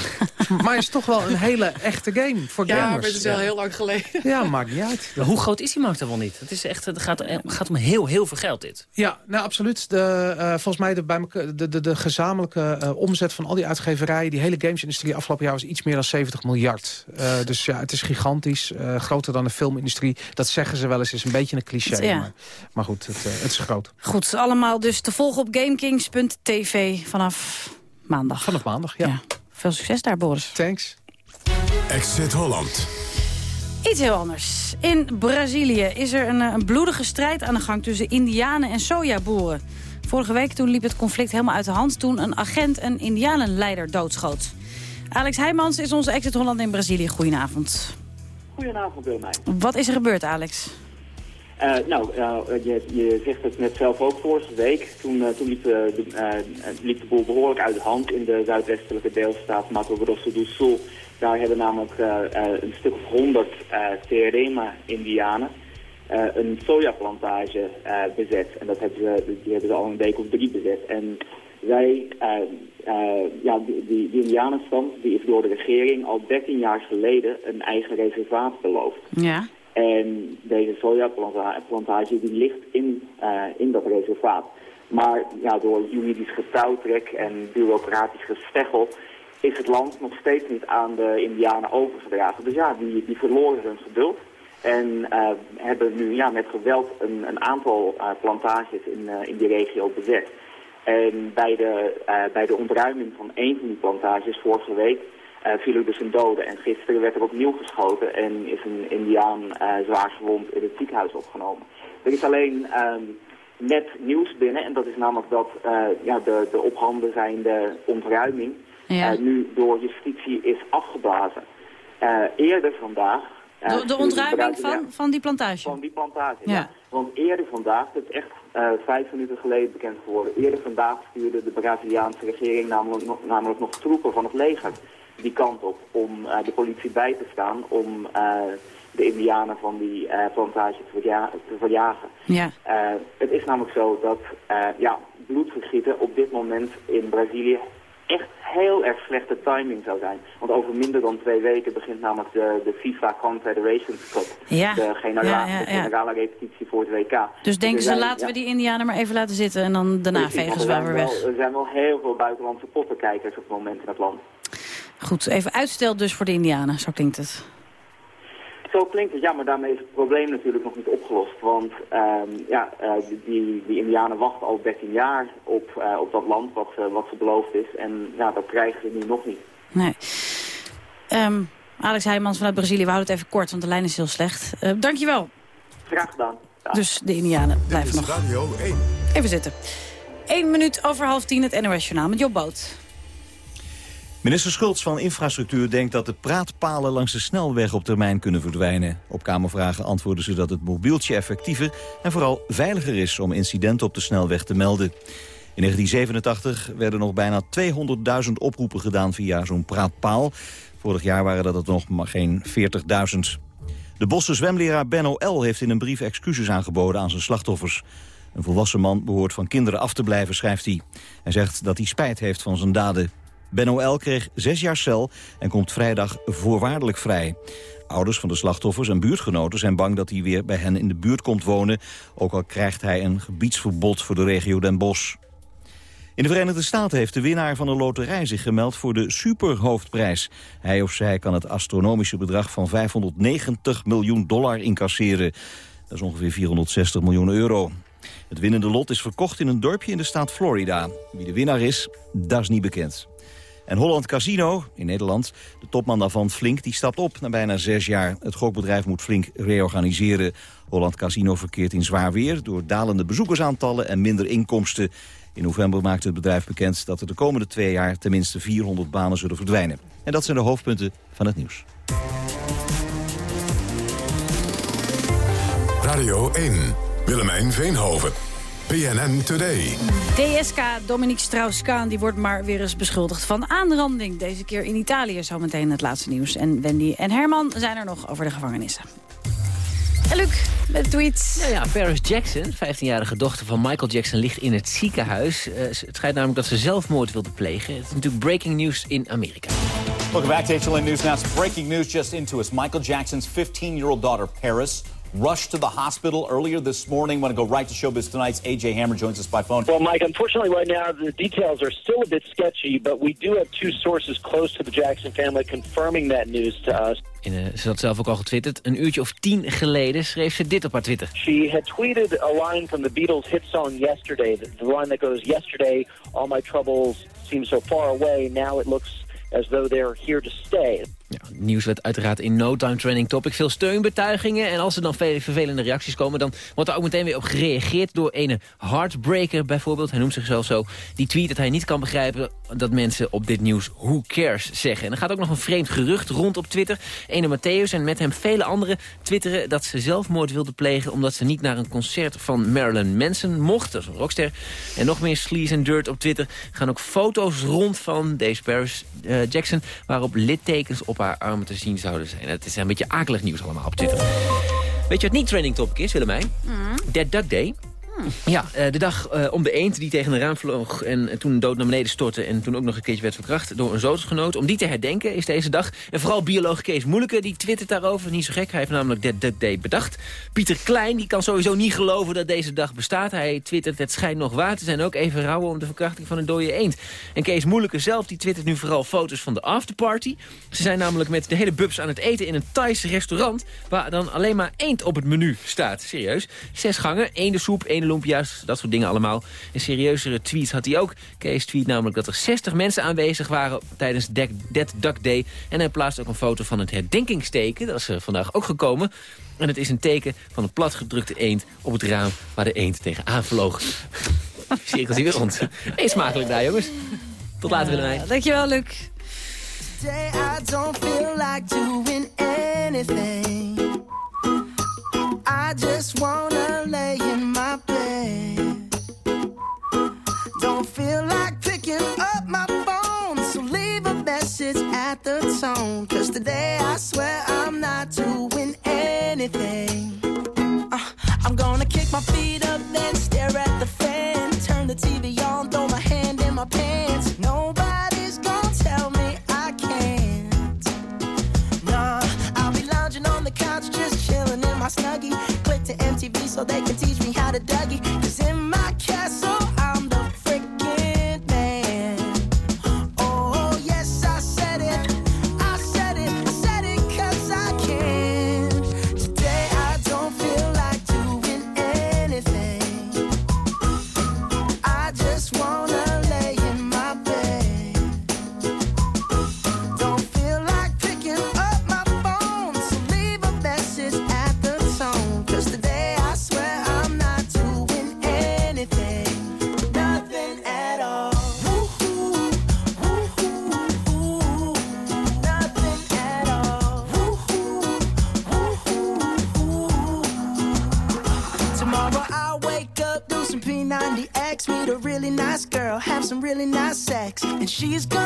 [SPEAKER 22] [laughs]
[SPEAKER 11] maar het is toch wel een hele echte game voor
[SPEAKER 22] ja,
[SPEAKER 11] gamers.
[SPEAKER 22] Ja, maar het is wel heel lang geleden.
[SPEAKER 11] Ja, maakt niet uit.
[SPEAKER 8] Maar hoe groot is die markt dan wel niet? Het, is echt, het gaat, gaat om heel, heel veel geld dit.
[SPEAKER 11] Ja, nou absoluut. De, uh, volgens mij de, bij de, de, de gezamenlijke uh, omzet van al die uitgeverijen... die hele gamesindustrie afgelopen jaar was iets meer dan 70 miljard. Uh, dus ja, het is gigantisch. groter dan de filmindustrie. Dat zeggen ze wel eens, is een beetje een cliché.
[SPEAKER 7] Ja.
[SPEAKER 11] Maar, maar, goed, het, het is groot.
[SPEAKER 7] Goed, allemaal dus te volgen op gamekings.tv vanaf maandag.
[SPEAKER 11] Vanaf maandag, ja. ja.
[SPEAKER 7] Veel succes daar, Boris.
[SPEAKER 11] Thanks.
[SPEAKER 6] Exit Holland.
[SPEAKER 7] Iets heel anders. In Brazilië is er een, een, bloedige strijd aan de gang tussen indianen en sojaboeren. Vorige week toen liep het conflict helemaal uit de hand... toen een agent een indianenleider doodschoot. Alex Heijmans is onze Exit Holland in Brazilië. Goedenavond.
[SPEAKER 21] Goedenavond, Wilmijn.
[SPEAKER 7] Wat is er gebeurd, Alex?
[SPEAKER 21] Uh, nou, uh, je, zegt het net zelf ook vorige week. Toen, toen liep, de, liep de boel behoorlijk uit de hand in de zuidwestelijke deelstaat Mato Grosso do Sul. Daar hebben namelijk een stuk of honderd Terema-indianen een sojaplantage bezet. En dat hebben ze, die hebben ze al een week of drie bezet. En zij, ja, die, die, die die is door de regering al 13 jaar geleden een eigen reservaat beloofd.
[SPEAKER 7] Ja.
[SPEAKER 21] En deze sojaplantage die ligt in, uh, in dat reservaat. Maar ja, door juridisch getouwtrek en bureaucratisch gesteggel is het land nog steeds niet aan de indianen overgedragen. Dus ja, die, die verloren hun geduld. En uh, hebben nu ja, met geweld een, een aantal uh, plantages in, in die regio bezet. En bij de, bij de ontruiming van één van die plantages vorige week viel er dus een dode. En gisteren werd er opnieuw geschoten en is een indiaan uh, zwaar gewond in het ziekenhuis opgenomen. Er is alleen um, net nieuws binnen en dat is namelijk dat uh, ja, de, de op handen zijnde ontruiming
[SPEAKER 7] ja.
[SPEAKER 21] nu door justitie is afgeblazen. eerder vandaag...
[SPEAKER 7] de, de ontruiming van, van die plantage?
[SPEAKER 21] Van die plantage,
[SPEAKER 7] ja.
[SPEAKER 21] ja. Want eerder vandaag, het is echt vijf minuten geleden bekend geworden... eerder vandaag stuurde de Braziliaanse regering namelijk, namelijk nog troepen van het leger die kant op om uh, de politie bij te staan om uh, de indianen van die uh, plantage te, verja te verjagen.
[SPEAKER 7] Ja.
[SPEAKER 21] het is namelijk zo dat ja, bloedvergieten op dit moment in Brazilië echt heel erg slechte timing zou zijn. Want over minder dan twee weken begint namelijk de, de FIFA Confederations Cup.
[SPEAKER 7] Ja.
[SPEAKER 21] De, genera
[SPEAKER 7] ja, ja,
[SPEAKER 21] de generale repetitie voor het WK.
[SPEAKER 7] Dus denken ze,
[SPEAKER 21] zijn,
[SPEAKER 7] laten we die indianen maar even laten zitten en dan daarna
[SPEAKER 21] Precies,
[SPEAKER 7] vegen ze
[SPEAKER 21] wel
[SPEAKER 7] wel weer weg.
[SPEAKER 21] Er zijn wel heel veel buitenlandse pottenkijkers op het moment in het land.
[SPEAKER 7] Goed, even uitstel dus voor de indianen, zo klinkt het.
[SPEAKER 21] Zo klinkt het, ja, maar daarmee is het probleem natuurlijk nog niet opgelost. Want um, ja, uh, die, die indianen wachten al 13 jaar op, uh, op dat land wat, uh, wat ze beloofd is. En ja, dat krijgen ze nu nog niet.
[SPEAKER 7] Nee. Um, Alex Heijmans vanuit Brazilië, we houden het even kort, want de lijn is heel slecht. Uh, dankjewel.
[SPEAKER 21] Graag gedaan. Ja.
[SPEAKER 7] Dus de indianen blijven nog
[SPEAKER 6] Radio 1.
[SPEAKER 7] even zitten. 1 minuut over half tien het NOS Journaal met Job Boot.
[SPEAKER 1] Minister Schultz van Infrastructuur denkt dat de praatpalen langs de snelweg op termijn kunnen verdwijnen. Op Kamervragen antwoorden ze dat het mobieltje effectiever en vooral veiliger is om incidenten op de snelweg te melden. In 1987 werden nog bijna 200.000 oproepen gedaan via zo'n praatpaal. Vorig jaar waren dat er nog maar geen 40.000. De Bosse zwemleraar Benno L. heeft in een brief excuses aangeboden aan zijn slachtoffers. Een volwassen man behoort van kinderen af te blijven, schrijft hij. Hij zegt dat hij spijt heeft van zijn daden. Benno L. kreeg zes jaar cel en komt vrijdag voorwaardelijk vrij. Ouders van de slachtoffers en buurtgenoten zijn bang dat hij weer bij hen in de buurt komt wonen. Ook al krijgt hij een gebiedsverbod voor de regio Den Bosch. In de Verenigde Staten heeft de winnaar van de loterij zich gemeld voor de superhoofdprijs. Hij of zij kan het astronomische bedrag van 590 miljoen dollar incasseren. Dat is ongeveer 460 miljoen euro. Het winnende lot is verkocht in een dorpje in de staat Florida. Wie de winnaar is, dat is niet bekend. En Holland Casino in Nederland, de topman daarvan Flink, die stapt op na bijna zes jaar. Het gokbedrijf moet Flink reorganiseren. Holland Casino verkeert in zwaar weer door dalende bezoekersaantallen en minder inkomsten. In november maakte het bedrijf bekend dat er de komende twee jaar tenminste 400 banen zullen verdwijnen. En dat zijn de hoofdpunten van het nieuws.
[SPEAKER 6] Radio 1, Willemijn Veenhoven. PNN Today.
[SPEAKER 7] DSK Dominique Strauss-Kaan die wordt maar weer eens beschuldigd van aanranding. Deze keer in Italië zometeen het laatste nieuws. En Wendy en Herman zijn er nog over de gevangenissen. En Luc, met de tweets.
[SPEAKER 9] Ja, ja, Paris Jackson, 15-jarige dochter van Michael Jackson, ligt in het ziekenhuis. Uh, het schijnt namelijk dat ze zelfmoord wilde plegen. Het is natuurlijk breaking news in Amerika.
[SPEAKER 24] Welcome back to HLN News. Now, it's breaking news just into us. Michael Jackson's 15-year-old daughter, Paris, rushed to the hospital earlier this morning. Want to go right to Showbiz Tonight's AJ Hammer joins us by phone.
[SPEAKER 25] Well, Mike, unfortunately, right now the details are still a bit sketchy, but we do have two sources close to the Jackson family confirming that news to us.
[SPEAKER 9] En, uh, ze had zelf ook al getwitterd. Een uurtje of tien geleden schreef ze dit op haar Twitter.
[SPEAKER 25] She had tweeted a line from the Beatles' hit song Yesterday. The, the line that goes, Yesterday, all my troubles seem so far away. Now it looks as though they're here to stay.
[SPEAKER 9] Ja, nieuws werd uiteraard in no time trending topic. Veel steunbetuigingen. En als er dan vele vervelende reacties komen... dan wordt er ook meteen weer op gereageerd door een Heartbreaker bijvoorbeeld. Hij noemt zichzelf zo. Die tweet dat hij niet kan begrijpen dat mensen op dit nieuws who cares zeggen. En er gaat ook nog een vreemd gerucht rond op Twitter. Ene Matthäus en met hem vele anderen twitteren dat ze zelfmoord wilde plegen... omdat ze niet naar een concert van Marilyn Manson mocht. Dat is een rockster. En nog meer sleaze en dirt op Twitter gaan ook foto's rond van deze Paris uh, Jackson... waarop littekens op haar armen te zien zouden zijn. Het is een beetje akelig nieuws allemaal op Twitter. Weet je wat niet trending topic is, Willemijn?
[SPEAKER 7] Mm.
[SPEAKER 9] Dead Duck Day. Ja, uh, de dag uh, om de eend die tegen een raam vloog en toen dood naar beneden stortte... en toen ook nog een keertje werd verkracht door een zootgenoot. Om die te herdenken is deze dag. En vooral bioloog Kees Moeilijke die twittert daarover. Niet zo gek, hij heeft namelijk Dead Duck Day bedacht. Pieter Klein die kan sowieso niet geloven dat deze dag bestaat. Hij twittert het schijnt nog waar te zijn. Ook even rouwen om de verkrachting van een dode eend. En Kees Moeilijke zelf die twittert nu vooral foto's van de afterparty. Ze zijn namelijk met de hele bubs aan het eten in een Thais restaurant... waar dan alleen maar eend op het menu staat. Serieus. Zes gangen, eendensoep, eendenloempje, juist dat soort dingen allemaal. En serieuzere tweets had hij ook. Kees tweet namelijk dat er 60 mensen aanwezig waren tijdens Dead Duck Day. En hij plaatst ook een foto van het herdenkingsteken. Dat is er vandaag ook gekomen. En het is een teken van een platgedrukte eend op het raam waar de eend tegenaan vloog. Cirkels hij weer rond. Eet smakelijk daar, jongens. Tot later, Willemijn.
[SPEAKER 7] Dankjewel, Luc.
[SPEAKER 4] Today I don't feel like doing anything. I just wanna lay in my message at the tone. Cause today I swear I'm not doing anything. Uh, I'm gonna kick my feet up, then stare at the fan. Turn the TV on, throw my hand in my pants. Nobody's gonna tell me I can't. Nah, I'll be lounging on the couch, just chilling in my snuggie. Click to MTV so they can teach me how to Dougie. Cause in my castle,
[SPEAKER 26] she's
[SPEAKER 7] gone.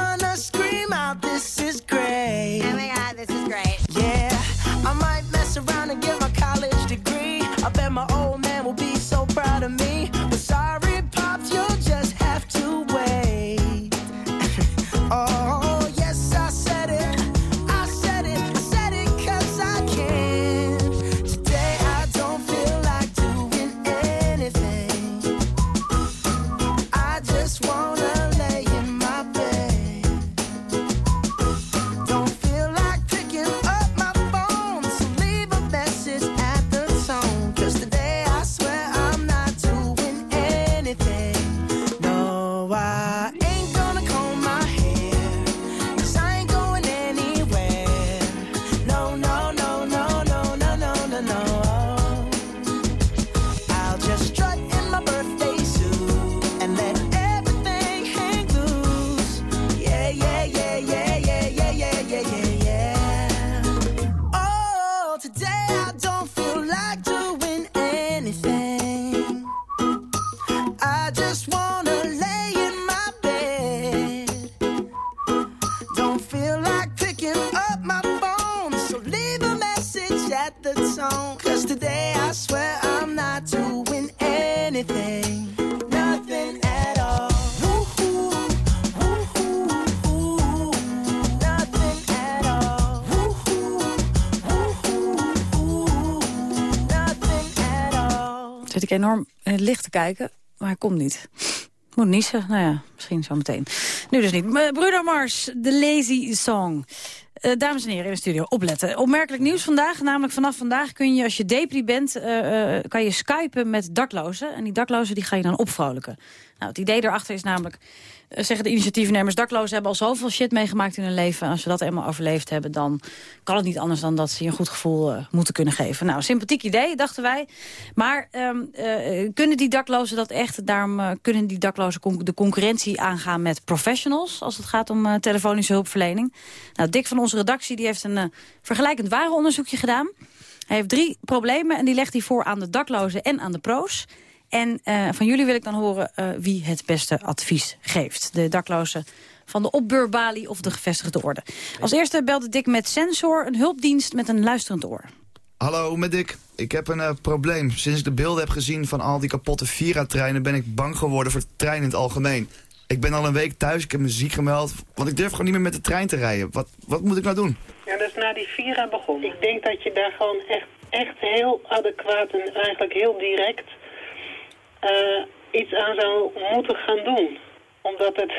[SPEAKER 7] Ik enorm het licht te kijken, maar hij komt niet. Moet niezen, nou ja, misschien zo meteen. Nu dus niet. Maar Bruno Mars, The Lazy Song. Eh, dames en heren in de studio, opletten. Opmerkelijk nieuws vandaag, namelijk vanaf vandaag kun je als je depri bent... eh, eh, kan je skypen met daklozen. En die daklozen die ga je dan opvrolijken. Nou, het idee erachter is namelijk, eh, zeggen de initiatiefnemers... daklozen hebben al zoveel shit meegemaakt in hun leven. Als ze dat eenmaal overleefd hebben, dan kan het niet anders... dan dat ze je een goed gevoel eh, moeten kunnen geven. Nou, sympathiek idee, dachten wij. Maar ehm, eh, kunnen die daklozen dat echt? Daarom kunnen die daklozen de concurrentie aangaan met professionals... als het gaat om telefonische hulpverlening. Nou, Dick van onze redactie die heeft een vergelijkend warenonderzoekje gedaan. Hij heeft drie problemen en die legt hij voor aan de daklozen en aan de pro's. En eh, van jullie wil ik dan horen eh, wie het beste advies geeft. De daklozen van de opbeurbalie of de gevestigde orde. Als eerste belde Dick met Sensor, een hulpdienst met een luisterend oor.
[SPEAKER 27] Hallo, met Dick. Ik heb een eh, probleem. Sinds ik de beelden heb gezien van al die kapotte Vira-treinen... ben ik bang geworden voor treinen in het algemeen. Ik ben al een week thuis, ik heb me ziek gemeld... want ik durf gewoon niet meer met de trein te rijden. Wat, wat moet ik nou doen?
[SPEAKER 28] Ja, dat is na die Vira begonnen. Ik denk dat je daar gewoon echt, echt heel adequaat en eigenlijk heel direct eh, iets aan zou moeten gaan doen. Omdat het,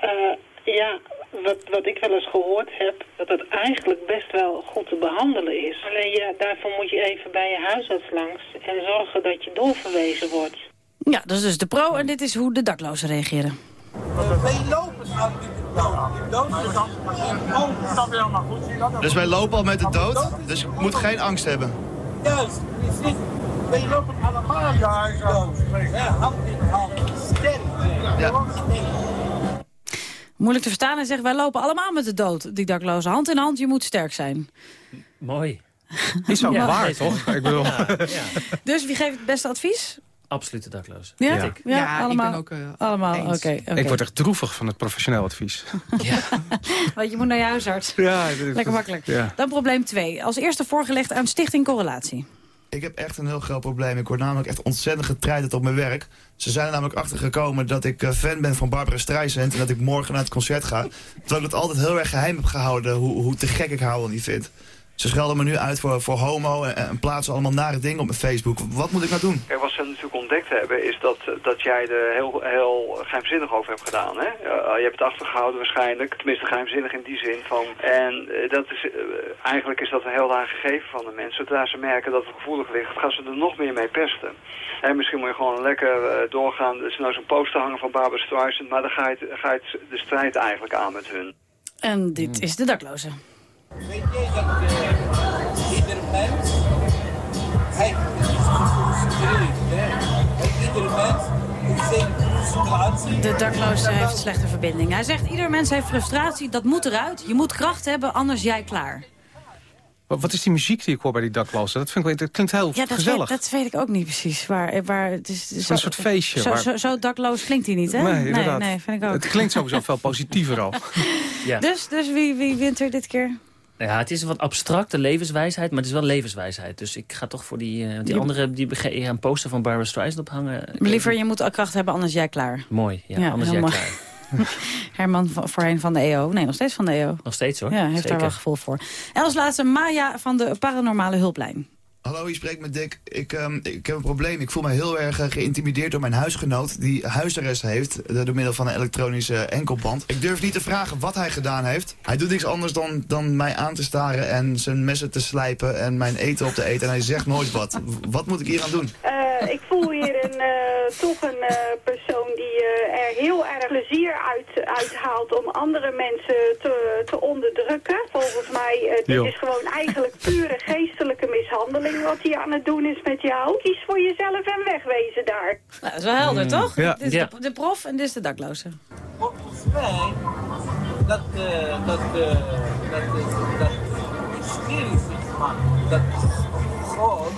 [SPEAKER 28] eh, ja, wat, wat ik wel eens gehoord heb, dat het eigenlijk best wel goed te behandelen is. Alleen ja, daarvoor moet je even bij je huisarts langs en zorgen dat je doorverwezen wordt.
[SPEAKER 7] Ja, dat is dus de pro en dit is hoe de daklozen reageren.
[SPEAKER 28] Wij lopen
[SPEAKER 27] Dus wij lopen al met de dood, dus ik moet geen angst hebben.
[SPEAKER 28] Juist, precies. Wij lopen allemaal ja, ja, hand in hand.
[SPEAKER 27] Ja.
[SPEAKER 7] Moeilijk te verstaan en zegt, wij lopen allemaal met de dood, die daklozen. Hand in hand, je moet sterk zijn.
[SPEAKER 8] Mooi. [laughs]
[SPEAKER 11] Is ook
[SPEAKER 8] Ja.
[SPEAKER 11] waar, toch? Ik bedoel...
[SPEAKER 7] Dus wie geeft het beste advies?
[SPEAKER 8] Absolute daklozen.
[SPEAKER 7] Ja, ja.
[SPEAKER 8] ik.
[SPEAKER 22] Ja, ik
[SPEAKER 7] allemaal.
[SPEAKER 22] ben ook, eh,
[SPEAKER 7] allemaal, oké. oké.
[SPEAKER 11] Ik word echt droevig van het professioneel advies. [laughs]
[SPEAKER 7] Want je moet naar je huisarts.
[SPEAKER 27] Ja,
[SPEAKER 7] Lekker makkelijk.
[SPEAKER 27] Ja.
[SPEAKER 7] Dan probleem 2. Als eerste voorgelegd aan Stichting Correlatie.
[SPEAKER 27] Ik heb echt een heel groot probleem. Ik word namelijk echt ontzettend getreiderd op mijn werk. Ze zijn er namelijk achter gekomen dat ik eh, fan ben van Barbara Streisand... en dat ik morgen naar het concert ga. Terwijl ik het altijd heel erg geheim heb gehouden... hoe, hoe te gek ik haar wel niet vind. Ze schelden me nu uit voor, voor homo en, en plaatsen allemaal nare dingen op mijn Facebook. Wat moet ik nou doen?
[SPEAKER 29] Kijk, wat ze natuurlijk ontdekt hebben is dat, eh, dat jij er heel, heel geheimzinnig over hebt gedaan. Hè? Ja, je hebt het achtergehouden waarschijnlijk, tenminste geheimzinnig in die zin van. En eh, dat is, eh, eigenlijk is dat een heel laag gegeven van de mensen. Zodra ze merken dat het gevoelig ligt, gaan ze er nog meer mee pesten. En misschien moet je gewoon lekker eh, doorgaan. Er is nou zo'n poster hangen van Barbara Streisand, maar dan ga je, ga je de strijd eigenlijk aan met hun.
[SPEAKER 7] En dit is de dakloze.
[SPEAKER 28] Weet jij dat uh, ieder mens heeft Ieder mens.
[SPEAKER 7] De dakloze heeft slechte verbinding. Hij zegt, ieder mens heeft frustratie, dat moet eruit. Je moet kracht hebben, anders jij klaar.
[SPEAKER 11] Wat, is die muziek die ik hoor bij die daklozen? Dat, vind ik, wel- dat klinkt heel
[SPEAKER 7] Ja, dat weet,
[SPEAKER 11] gezellig.
[SPEAKER 7] dat weet ik ook niet precies. Waar, waar, het is,
[SPEAKER 11] een soort feestje
[SPEAKER 7] Zo,
[SPEAKER 11] waar-
[SPEAKER 7] zo, zo dakloos klinkt hij niet, hè?
[SPEAKER 11] Nee, inderdaad.
[SPEAKER 7] nee, vind ik ook.
[SPEAKER 11] Het klinkt sowieso veel positiever al. [laughs]
[SPEAKER 8] Ja.
[SPEAKER 7] Dus, dus wie, wie wint er dit keer?
[SPEAKER 8] Ja, het is een wat abstracte levenswijsheid, maar het is wel levenswijsheid. Dus ik ga toch voor die, eh, die andere, die een poster van Barbara Streisand ophangen.
[SPEAKER 7] Liever, je moet al kracht hebben, anders jij klaar.
[SPEAKER 8] Mooi, ja,
[SPEAKER 7] Ja,
[SPEAKER 8] anders jij klaar. [laughs]
[SPEAKER 7] Herman van- voorheen van de EO. Nee, nog steeds van de EO.
[SPEAKER 8] Nog steeds hoor.
[SPEAKER 7] Ja, heeft
[SPEAKER 8] Zeker.
[SPEAKER 7] daar wel gevoel voor. En als laatste Maya van de paranormale hulplijn.
[SPEAKER 27] Hallo, je spreekt met Dick. Ik, ehm, ik heb een probleem. Ik voel me heel erg eh, geïntimideerd door mijn huisgenoot... die huisarrest heeft eh, door middel van een elektronische enkelband. Ik durf niet te vragen wat hij gedaan heeft. Hij doet niks anders dan, dan mij aan te staren... en zijn messen te slijpen en mijn eten op te eten. En hij zegt nooit wat. Wat moet ik hier aan doen?
[SPEAKER 30] Eh, ik voel hier een, toch een persoon die eh, er heel erg plezier uit, uithaalt om andere mensen te, te onderdrukken. Volgens mij, eh, dit
[SPEAKER 31] Jo.
[SPEAKER 30] is gewoon eigenlijk pure geestelijke mishandeling wat hij aan het doen is met jou. Kies voor jezelf en wegwezen daar.
[SPEAKER 7] Nou, dat is wel helder,
[SPEAKER 30] Mm.
[SPEAKER 7] toch?
[SPEAKER 30] Ja.
[SPEAKER 7] Dit is
[SPEAKER 30] Ja.
[SPEAKER 7] de, de prof en dit is de dakloze.
[SPEAKER 31] Volgens mij, dat, eh, dat, eh, dat, eh, dat mysterie, dat God,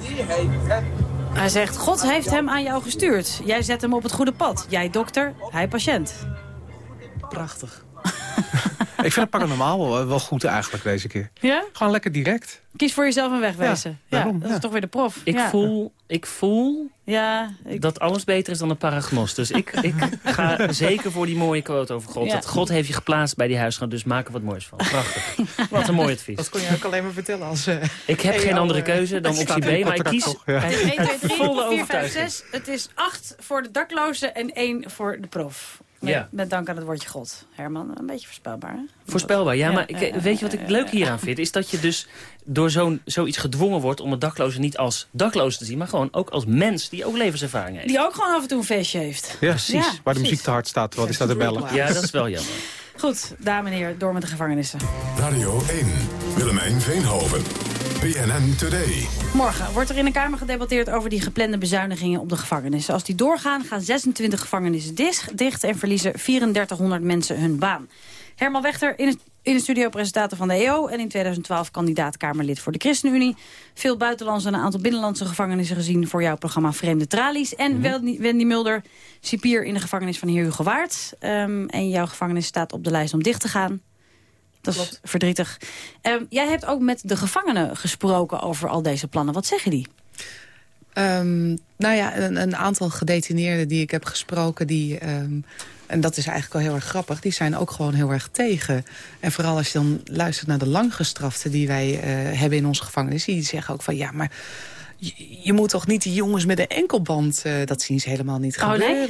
[SPEAKER 31] die heeft het
[SPEAKER 7] Hij zegt, God heeft hem aan jou gestuurd. Jij zet hem op het goede pad. Jij dokter, hij patiënt.
[SPEAKER 22] Prachtig. [laughs]
[SPEAKER 11] ik vind het paranormaal wel, wel goed eigenlijk deze keer.
[SPEAKER 7] Ja?
[SPEAKER 11] Gewoon lekker direct.
[SPEAKER 7] Kies voor jezelf en wegwezen.
[SPEAKER 11] Ja,
[SPEAKER 7] dat
[SPEAKER 11] ja.
[SPEAKER 7] is toch weer de prof.
[SPEAKER 8] Ik,
[SPEAKER 7] ja.
[SPEAKER 8] voel, ik voel
[SPEAKER 7] Ja,
[SPEAKER 8] dat alles beter is dan een paragnost. Dus ik, ik [laughs] ga zeker voor die mooie quote over God.
[SPEAKER 7] Ja.
[SPEAKER 8] Dat God heeft je geplaatst bij die huisgenoot, dus maak er wat moois van. Prachtig. [laughs] Wat een mooi advies.
[SPEAKER 22] Dat kon je ook alleen maar vertellen als... eh,
[SPEAKER 8] Ik heb geen
[SPEAKER 22] EO,
[SPEAKER 8] andere
[SPEAKER 22] eh,
[SPEAKER 8] keuze dan optie B, maar ik kies
[SPEAKER 22] toch? Ja.
[SPEAKER 7] Het is 1, 2, 3,
[SPEAKER 8] volle
[SPEAKER 7] 4, 5,
[SPEAKER 8] overtuiging.
[SPEAKER 7] 6. Het is 8 voor de dakloze en 1 voor de prof. Met,
[SPEAKER 8] Ja.
[SPEAKER 7] met dank aan het woordje God. Herman, een beetje voorspelbaar, hè?
[SPEAKER 8] Voorspelbaar, ja,
[SPEAKER 7] Ja,
[SPEAKER 8] maar ik,
[SPEAKER 7] ja,
[SPEAKER 8] weet je wat ik leuk hieraan [laughs] vind? Is dat je dus door zo'n zoiets gedwongen wordt om een dakloze niet als dakloze te zien... maar gewoon ook als mens die ook levenservaring heeft.
[SPEAKER 7] Die ook gewoon af en toe een feestje heeft.
[SPEAKER 11] Ja, precies.
[SPEAKER 7] Ja,
[SPEAKER 11] Waar de
[SPEAKER 7] precies.
[SPEAKER 11] muziek te hard staat, terwijl die staat te bellen.
[SPEAKER 8] Ja, dat is wel jammer.
[SPEAKER 7] Goed, dames en heren, door met de gevangenissen.
[SPEAKER 6] Radio 1, Willemijn Veenhoven, BNN Today.
[SPEAKER 7] Morgen wordt er in de Kamer gedebatteerd over die geplande bezuinigingen op de gevangenissen. Als die doorgaan, gaan 26 gevangenissen dicht en verliezen 3400 mensen hun baan. Herman Wechter in, het, in de studio presentator van de EO en in 2012 kandidaat Kamerlid voor de ChristenUnie. Veel buitenlandse en een aantal binnenlandse gevangenissen gezien voor jouw programma Vreemde Tralies. En Wendy, Wendy Mulder, cipier in de gevangenis van Heer Hugo Waard. Ehm, en jouw gevangenis staat op de lijst om dicht te gaan. Dat is verdrietig. Ehm, jij hebt ook met de gevangenen gesproken over al deze plannen. Wat zeggen die?
[SPEAKER 22] Ehm, nou ja, een, een aantal gedetineerden die ik heb gesproken... die ehm, en dat is eigenlijk wel heel erg grappig... die zijn ook gewoon heel erg tegen. En vooral als je dan luistert naar de langgestraften... die wij eh, hebben in onze gevangenis... die zeggen ook van ja, maar... Je, je moet toch niet die jongens met een enkelband... eh, dat zien ze helemaal niet
[SPEAKER 7] Oh, nee?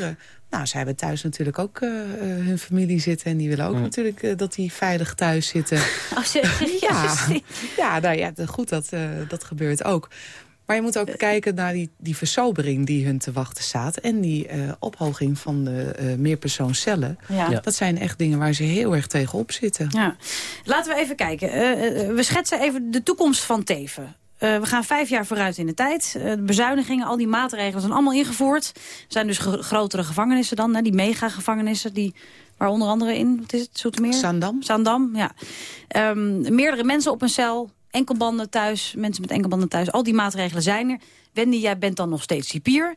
[SPEAKER 22] Nou, ze hebben thuis natuurlijk ook eh, eh, hun familie zitten... en die willen ook natuurlijk eh, dat die veilig thuis zitten. [laughs]
[SPEAKER 7] Oh, ze, [laughs]
[SPEAKER 22] Ja, ja, nou ja, goed, dat, eh, dat gebeurt ook. Maar je moet ook kijken naar die, die versobering die hun te wachten staat... en die eh, ophoging van de eh meerpersoonscellen.
[SPEAKER 7] Ja. Ja.
[SPEAKER 22] Dat zijn echt dingen waar ze heel erg tegenop zitten.
[SPEAKER 7] Ja. Laten we even kijken. We schetsen even de toekomst van Teven. Eh, we gaan vijf jaar vooruit in de tijd. Eh, de bezuinigingen, al die maatregelen zijn allemaal ingevoerd. Er zijn dus gro- grotere gevangenissen dan, hè, die megagevangenissen... die waar onder andere in, wat is het, Zoetermeer?
[SPEAKER 22] Zaandam.
[SPEAKER 7] Zaandam, ja. Ehm, meerdere mensen op een cel, enkelbanden thuis, mensen met enkelbanden thuis. Al die maatregelen zijn er. Wendy, jij bent dan nog steeds cipier.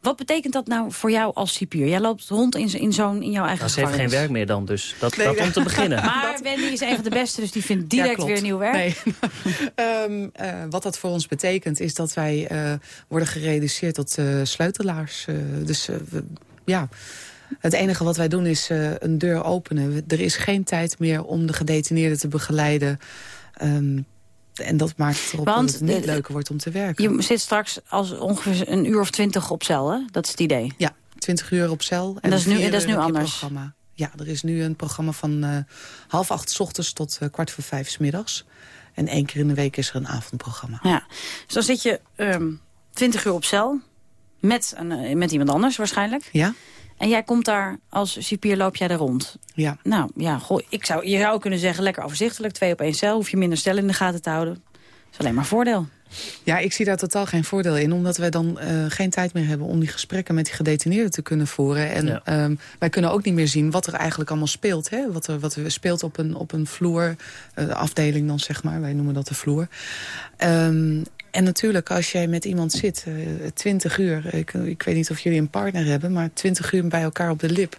[SPEAKER 7] Wat betekent dat nou voor jou als cipier? Jij loopt rond in, in, zo'n, in jouw eigen
[SPEAKER 8] Nou, ze heeft geen werk meer dan, dus dat,
[SPEAKER 22] Nee,
[SPEAKER 8] dat om te beginnen. [laughs]
[SPEAKER 7] Maar Wendy is een van de beste, dus die vindt direct weer nieuw werk.
[SPEAKER 22] Nee. [laughs] Ehm, eh, wat dat voor ons betekent is dat wij eh, worden gereduceerd tot eh, sleutelaars. Eh, dus we- ja, het enige wat wij doen is eh, een deur openen. Er is geen tijd meer om de gedetineerden te begeleiden. Ehm, en dat maakt het erop
[SPEAKER 7] Want,
[SPEAKER 22] dat het niet
[SPEAKER 7] eh,
[SPEAKER 22] leuker wordt om te werken.
[SPEAKER 7] Je zit straks als ongeveer een uur of twintig op cel, hè? Dat is het idee.
[SPEAKER 22] Ja, 20 uur op cel.
[SPEAKER 7] En dat is nu- dat is nu anders?
[SPEAKER 22] Programma. Ja, er is nu een programma van eh, half acht 's ochtends tot eh, kwart voor vijf 's middags. En één keer in de week is er een avondprogramma.
[SPEAKER 7] Ja. Dus dan zit je ehm 20 uur op cel. Met, een, met iemand anders waarschijnlijk.
[SPEAKER 22] Ja?
[SPEAKER 7] En jij komt daar als cipier, loop jij er rond.
[SPEAKER 22] Ja.
[SPEAKER 7] Nou ja, goh, ik zou, je zou kunnen zeggen lekker overzichtelijk. Twee op één cel, hoef je minder cel in de gaten te houden. Dat is alleen maar voordeel.
[SPEAKER 22] Ja, ik zie daar totaal geen voordeel in. Omdat wij dan eh, geen tijd meer hebben om die gesprekken met die gedetineerden te kunnen voeren. En
[SPEAKER 8] Ja.
[SPEAKER 22] ehm, wij kunnen ook niet meer zien wat er eigenlijk allemaal speelt. Hè? Wat, er, wat er speelt op een, op een vloer, eh, de afdeling dan zeg maar. Wij noemen dat de vloer. Ehm, en natuurlijk, als jij met iemand zit, eh, twintig uur... Ik, ik weet niet of jullie een partner hebben... maar twintig uur bij elkaar op de lip...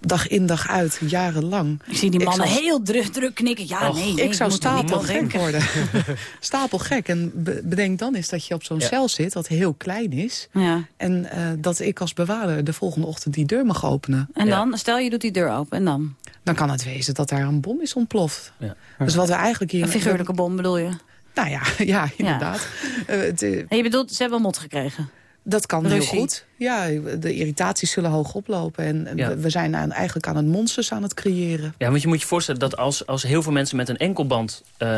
[SPEAKER 22] dag in, dag uit, jarenlang.
[SPEAKER 7] Ik zie die mannen
[SPEAKER 22] zou-
[SPEAKER 7] heel druk, druk knikken. Ja, nee, nee,
[SPEAKER 22] ik zou stapelgek worden. [laughs] stapelgek. En be- bedenk dan eens dat je op zo'n
[SPEAKER 7] Ja.
[SPEAKER 22] cel zit, dat heel klein is.
[SPEAKER 7] Ja.
[SPEAKER 22] En eh, dat ik als bewaarder de volgende ochtend die deur mag openen.
[SPEAKER 7] En dan, stel je doet die deur open, en dan?
[SPEAKER 22] Dan kan het wezen dat daar een bom is ontploft.
[SPEAKER 8] Ja.
[SPEAKER 22] Dus wat we eigenlijk hier...
[SPEAKER 7] Een figuurlijke bom bedoel je?
[SPEAKER 22] Nou [laughs] ja, ja inderdaad. Eh, het, eh,
[SPEAKER 7] En je bedoelt, ze hebben een mot gekregen?
[SPEAKER 22] dat kan
[SPEAKER 7] Ruzie.
[SPEAKER 22] heel goed. Ja, de irritaties zullen hoog oplopen. En
[SPEAKER 8] Ja.
[SPEAKER 22] we- zijn aan, eigenlijk aan het monsters aan het creëren.
[SPEAKER 8] Ja, want je moet je voorstellen dat als, als heel veel mensen met een enkelband eh,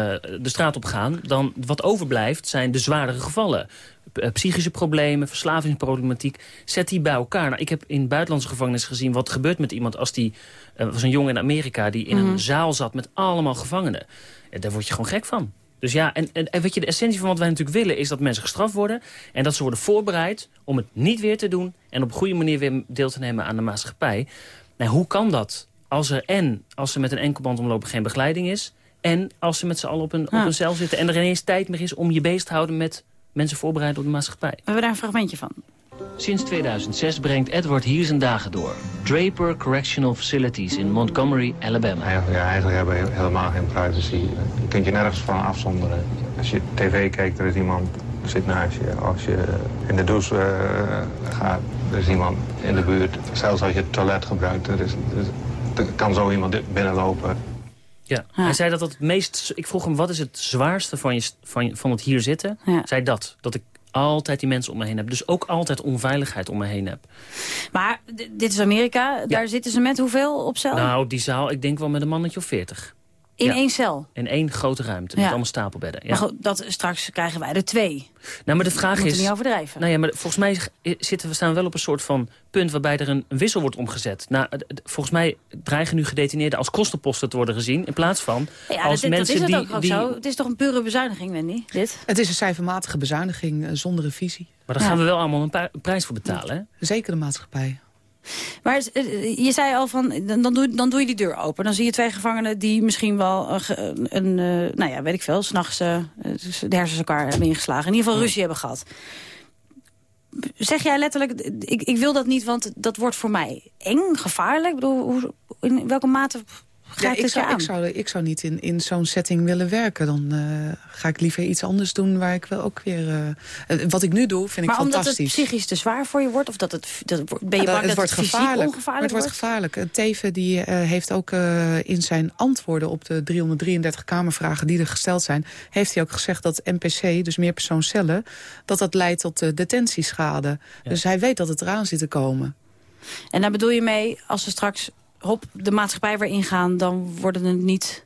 [SPEAKER 8] de straat op gaan... dan wat overblijft zijn de zwaardere gevallen. P- eh, psychische problemen, verslavingsproblematiek. Zet die bij elkaar. Nou, ik heb in buitenlandse gevangenis gezien wat gebeurt met iemand... als die, eh, was een jongen in Amerika die in
[SPEAKER 7] Mhm.
[SPEAKER 8] een zaal zat met allemaal gevangenen. En daar word je gewoon gek van. Dus ja, en, en, en weet je, de essentie van wat wij natuurlijk willen... is dat mensen gestraft worden en dat ze worden voorbereid... om het niet weer te doen en op een goede manier weer deel te nemen aan de maatschappij. Nou, hoe kan dat als er en als ze met een enkelband omlopen geen begeleiding is... en als ze met z'n allen op een,
[SPEAKER 7] Ja.
[SPEAKER 8] op een cel zitten... en er ineens tijd meer is om je bezig te houden met mensen voorbereiden op de maatschappij.
[SPEAKER 7] We hebben daar een fragmentje van.
[SPEAKER 8] Sinds 2006 brengt Edward hier zijn dagen door. Draper Correctional Facilities in Montgomery, Alabama.
[SPEAKER 32] Ja, eigenlijk hebben we helemaal geen privacy. Je kunt je nergens van afzonderen. Als je tv kijkt, er is iemand zit naast je. Als je in de douche eh, gaat, er is iemand in de buurt. Zelfs als je het toilet gebruikt, er, is, er, kan zo iemand binnenlopen.
[SPEAKER 8] Ja. Hij zei dat dat het meest... Ik vroeg hem, wat is het zwaarste van, je, van, van het hier zitten?
[SPEAKER 7] Ja.
[SPEAKER 8] Zei dat. Dat ik altijd die mensen om me heen heb. Dus ook altijd onveiligheid om me heen heb.
[SPEAKER 7] Maar dit is Amerika. Daar zitten ze met hoeveel op cel?
[SPEAKER 8] Nou, die zaal, ik denk wel met een mannetje of veertig.
[SPEAKER 7] In
[SPEAKER 8] Ja.
[SPEAKER 7] één cel?
[SPEAKER 8] In één grote ruimte,
[SPEAKER 7] Ja.
[SPEAKER 8] met allemaal stapelbedden. Ja.
[SPEAKER 7] Maar goed, dat, straks krijgen wij er twee.
[SPEAKER 8] Nou, maar de vraag
[SPEAKER 7] Moeten
[SPEAKER 8] is...
[SPEAKER 7] niet overdrijven.
[SPEAKER 8] Nou ja, maar volgens mij zitten we staan wel op een soort van punt... waarbij er een wissel wordt omgezet. Nou, volgens mij dreigen nu gedetineerden als kostenposten te worden gezien... in plaats van
[SPEAKER 7] Ja,
[SPEAKER 8] als
[SPEAKER 7] dat, dat
[SPEAKER 8] mensen
[SPEAKER 7] is het
[SPEAKER 8] die...
[SPEAKER 7] ook, ook
[SPEAKER 8] die
[SPEAKER 7] zo. Het is toch een pure bezuiniging, Wendy, dit?
[SPEAKER 22] Het is een cijfermatige bezuiniging eh, zonder een visie.
[SPEAKER 8] maar daar gaan we wel allemaal een prijs voor betalen, hè?
[SPEAKER 22] Zeker de maatschappij.
[SPEAKER 7] Maar eh, je zei al van, dan, doe, dan doe je die deur open. Dan zie je twee gevangenen die misschien wel een, ge- een eh, nou ja, weet ik veel, s'nachts uh, de hersens elkaar hebben ingeslagen. In ieder geval ruzie hebben gehad. Zeg jij letterlijk, ik, ik wil dat niet, want dat wordt voor mij eng, gevaarlijk? Ik bedoel, hoe, in welke mate
[SPEAKER 22] Ja, ik, zou, ik, zou, ik zou niet in, in zo'n setting willen werken. Dan eh, ga ik liever iets anders doen waar ik wel ook weer... eh, eh, wat ik nu doe, vind ik
[SPEAKER 7] maar omdat het
[SPEAKER 22] fantastisch.
[SPEAKER 7] psychisch te zwaar voor je wordt? Of dat het, dat, ben je
[SPEAKER 22] Ja,
[SPEAKER 7] bang dat
[SPEAKER 22] het wordt
[SPEAKER 7] het
[SPEAKER 22] gevaarlijk.
[SPEAKER 7] ongevaarlijk
[SPEAKER 22] het wordt gevaarlijk. Teven die, heeft ook in zijn antwoorden op de 333 kamervragen die er gesteld zijn... heeft hij ook gezegd dat NPC, dus meer persoonscellen... dat dat leidt tot detentieschade. Dus hij weet dat het eraan zit te komen.
[SPEAKER 7] En daar bedoel je mee, als ze straks hop, de maatschappij weer ingaan... dan worden het niet...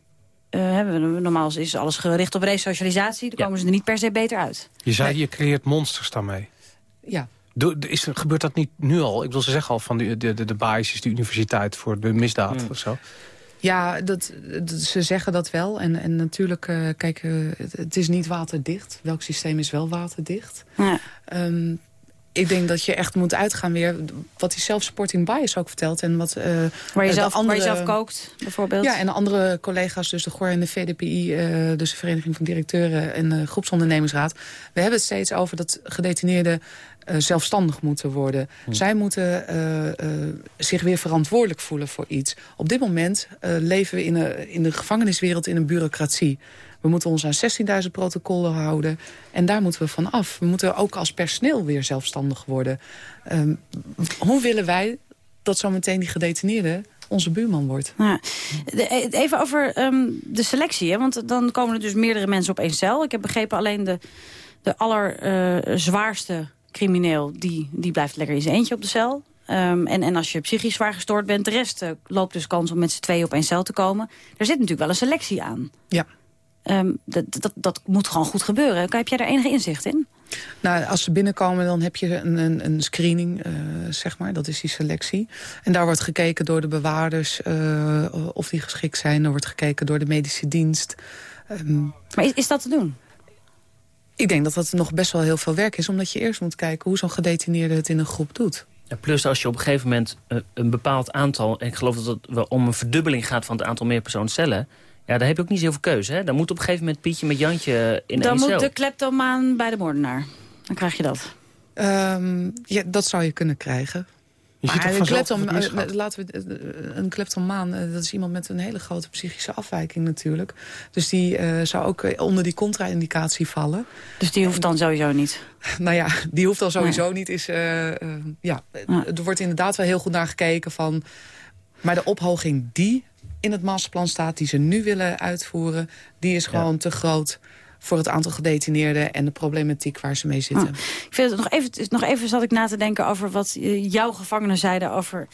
[SPEAKER 7] eh, hebben we- normaal is alles gericht op resocialisatie. Dan komen ze er niet per se beter uit.
[SPEAKER 11] Je zei, je creëert monsters daarmee.
[SPEAKER 22] Ja.
[SPEAKER 11] Doe- Is, er- gebeurt dat niet nu al? Ik wil ze zeggen al van de, de, de, de bias is de universiteit voor de misdaad
[SPEAKER 22] Hmm.
[SPEAKER 11] of zo.
[SPEAKER 22] Ja, dat, dat- ze zeggen dat wel. En, en natuurlijk, eh, kijk, eh, het, het is niet waterdicht. Welk systeem is wel waterdicht?
[SPEAKER 7] Ja.
[SPEAKER 22] Ehm, ik denk dat je echt moet uitgaan weer... wat die self-supporting bias ook vertelt. En wat, eh,
[SPEAKER 7] Waar je, zelf, waar
[SPEAKER 22] andere-
[SPEAKER 7] je zelf kookt, bijvoorbeeld.
[SPEAKER 22] Ja, en de andere collega's, dus de GOR en de VDPI... eh, dus de Vereniging van Directeuren en de Groepsondernemingsraad... we hebben het steeds over dat gedetineerden eh, zelfstandig moeten worden. Zij moeten eh, eh, zich weer verantwoordelijk voelen voor iets. Op dit moment eh, leven we in, een, in de gevangeniswereld in een bureaucratie. We moeten ons aan 16.000 protocollen houden. En daar moeten we van af. We moeten ook als personeel weer zelfstandig worden. Ehm, hoe willen wij dat zometeen die gedetineerde onze buurman wordt?
[SPEAKER 7] Ja. De- Even over ehm, de selectie, hè? want dan komen er dus meerdere mensen op één cel. Ik heb begrepen alleen de, de allerzwaarste crimineel... Die, die blijft lekker in zijn eentje op de cel. Ehm, en, en als je psychisch zwaar gestoord bent... de rest eh, loopt dus kans om met z'n tweeën op één cel te komen. Er zit natuurlijk wel een selectie aan.
[SPEAKER 22] Ja.
[SPEAKER 7] Ehm, dat, dat, dat moet gewoon goed gebeuren. Heb jij daar enige inzicht in?
[SPEAKER 22] Nou, als ze binnenkomen, dan heb je een, een, een screening, eh, zeg maar. Dat is die selectie. En daar wordt gekeken door de bewaarders eh, of die geschikt zijn. Er wordt gekeken door de medische dienst. Ehm,
[SPEAKER 7] Maar is, is dat te doen?
[SPEAKER 22] Ik denk dat dat nog best wel heel veel werk is... omdat je eerst moet kijken hoe zo'n gedetineerde het in een groep doet.
[SPEAKER 8] Ja, plus als je op een gegeven moment eh, een bepaald aantal... en ik geloof dat het wel om een verdubbeling gaat van het aantal meerpersoonscellen... ja, daar heb je ook niet zoveel keuze. Hè? Dan moet op een gegeven moment Pietje met Jantje in
[SPEAKER 7] Dan moet
[SPEAKER 8] cel.
[SPEAKER 7] de kleptomaan bij de moordenaar. Dan krijg je dat.
[SPEAKER 22] Ehm, ja, dat zou je kunnen krijgen.
[SPEAKER 11] Je ziet toch
[SPEAKER 22] een, kleptom, eh, laten we, eh, een kleptomaan, eh, dat is iemand met een hele grote psychische afwijking natuurlijk. Dus die eh, zou ook eh, onder die contra-indicatie vallen.
[SPEAKER 7] Dus die hoeft dan sowieso niet? [laughs]
[SPEAKER 22] Nou ja, die hoeft dan sowieso niet. Is, eh, eh, ja, Er wordt inderdaad wel heel goed naar gekeken van... maar de ophoging die in het masterplan staat, die ze nu willen uitvoeren... die is gewoon te groot voor het aantal gedetineerden... en de problematiek waar ze mee zitten.
[SPEAKER 7] Ik vind het nog even, nog even zat ik na te denken over wat eh, jouw gevangenen zeiden over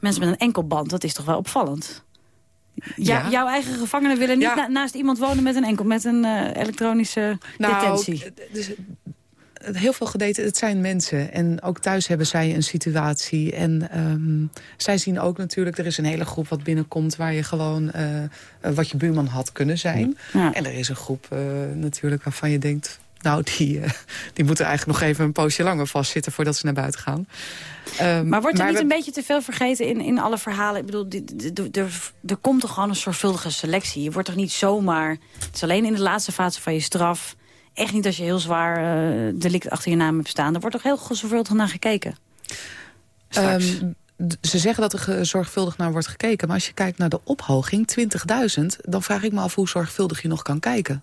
[SPEAKER 7] mensen met een enkelband. Dat is toch wel opvallend? Ja,
[SPEAKER 22] Ja.
[SPEAKER 7] Jouw eigen gevangenen willen niet
[SPEAKER 22] Ja.
[SPEAKER 7] na- naast iemand wonen met een enkel, met een eh, elektronische
[SPEAKER 22] Nou,
[SPEAKER 7] detentie.
[SPEAKER 22] dus, heel veel gedeten, het zijn mensen. En ook thuis hebben zij een situatie. En ehm, zij zien ook natuurlijk, er is een hele groep wat binnenkomt... waar je gewoon eh, eh, wat je buurman had kunnen zijn. En er is een groep eh, natuurlijk waarvan je denkt... nou, die, die moeten eigenlijk nog even een poosje langer vastzitten... voordat ze naar buiten gaan. Ehm,
[SPEAKER 7] Maar wordt er niet
[SPEAKER 22] we-
[SPEAKER 7] een beetje te veel vergeten in, in alle verhalen? Ik bedoel, er, er komt toch gewoon een zorgvuldige selectie? Je wordt toch niet zomaar... Het is alleen in de laatste fase van je straf. Echt niet als je heel zwaar eh, delict achter je naam hebt staan. Er wordt toch heel zorgvuldig naar gekeken?
[SPEAKER 22] Ehm, ze zeggen dat er zorgvuldig naar wordt gekeken. Maar als je kijkt naar de ophoging, 20.000... dan vraag ik me af hoe zorgvuldig je nog kan kijken.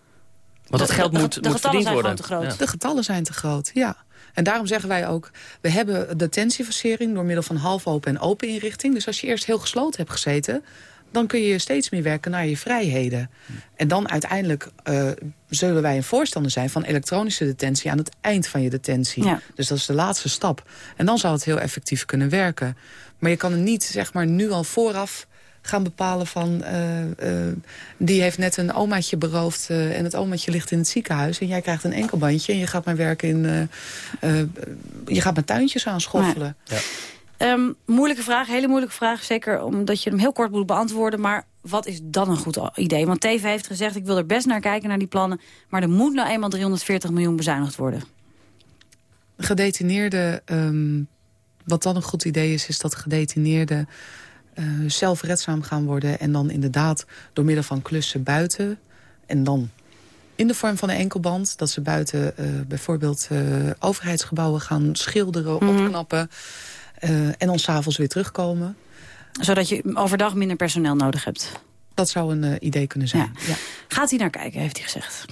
[SPEAKER 8] Want dat geld moet, moet verdiend worden. Ja.
[SPEAKER 22] De getallen zijn te groot, ja. En daarom zeggen wij ook, we hebben detentiefacering... door middel van half open en open inrichting. Dus als je eerst heel gesloten hebt gezeten... dan kun je steeds meer werken naar je vrijheden. En dan uiteindelijk eh, zullen wij een voorstander zijn... van elektronische detentie aan het eind van je detentie.
[SPEAKER 7] Ja.
[SPEAKER 22] Dus dat is de laatste stap. En dan zou het heel effectief kunnen werken. Maar je kan het niet zeg maar, nu al vooraf gaan bepalen van... eh, eh, die heeft net een omaatje beroofd eh, en het omaatje ligt in het ziekenhuis... en jij krijgt een enkelbandje en je gaat maar werken in... eh, eh, je gaat met tuintjes aanschoffelen.
[SPEAKER 7] Ehm, moeilijke vraag, hele moeilijke vraag. Zeker omdat je hem heel kort moet beantwoorden. Maar wat is dan een goed idee? Want Teven heeft gezegd, ik wil er best naar kijken, naar die plannen. Maar er moet nou eenmaal 340 miljoen bezuinigd worden.
[SPEAKER 22] Gedetineerden, ehm, wat dan een goed idee is... is dat gedetineerden eh, zelfredzaam gaan worden... en dan inderdaad door middel van klussen buiten... en dan in de vorm van een enkelband... dat ze buiten eh, bijvoorbeeld eh, overheidsgebouwen gaan schilderen,
[SPEAKER 7] Mhm.
[SPEAKER 22] opknappen... eh, en dan s'avonds weer terugkomen.
[SPEAKER 7] Zodat je overdag minder personeel nodig hebt.
[SPEAKER 22] Dat zou een eh, idee kunnen zijn. Ja.
[SPEAKER 7] Gaat hij naar kijken, heeft hij gezegd.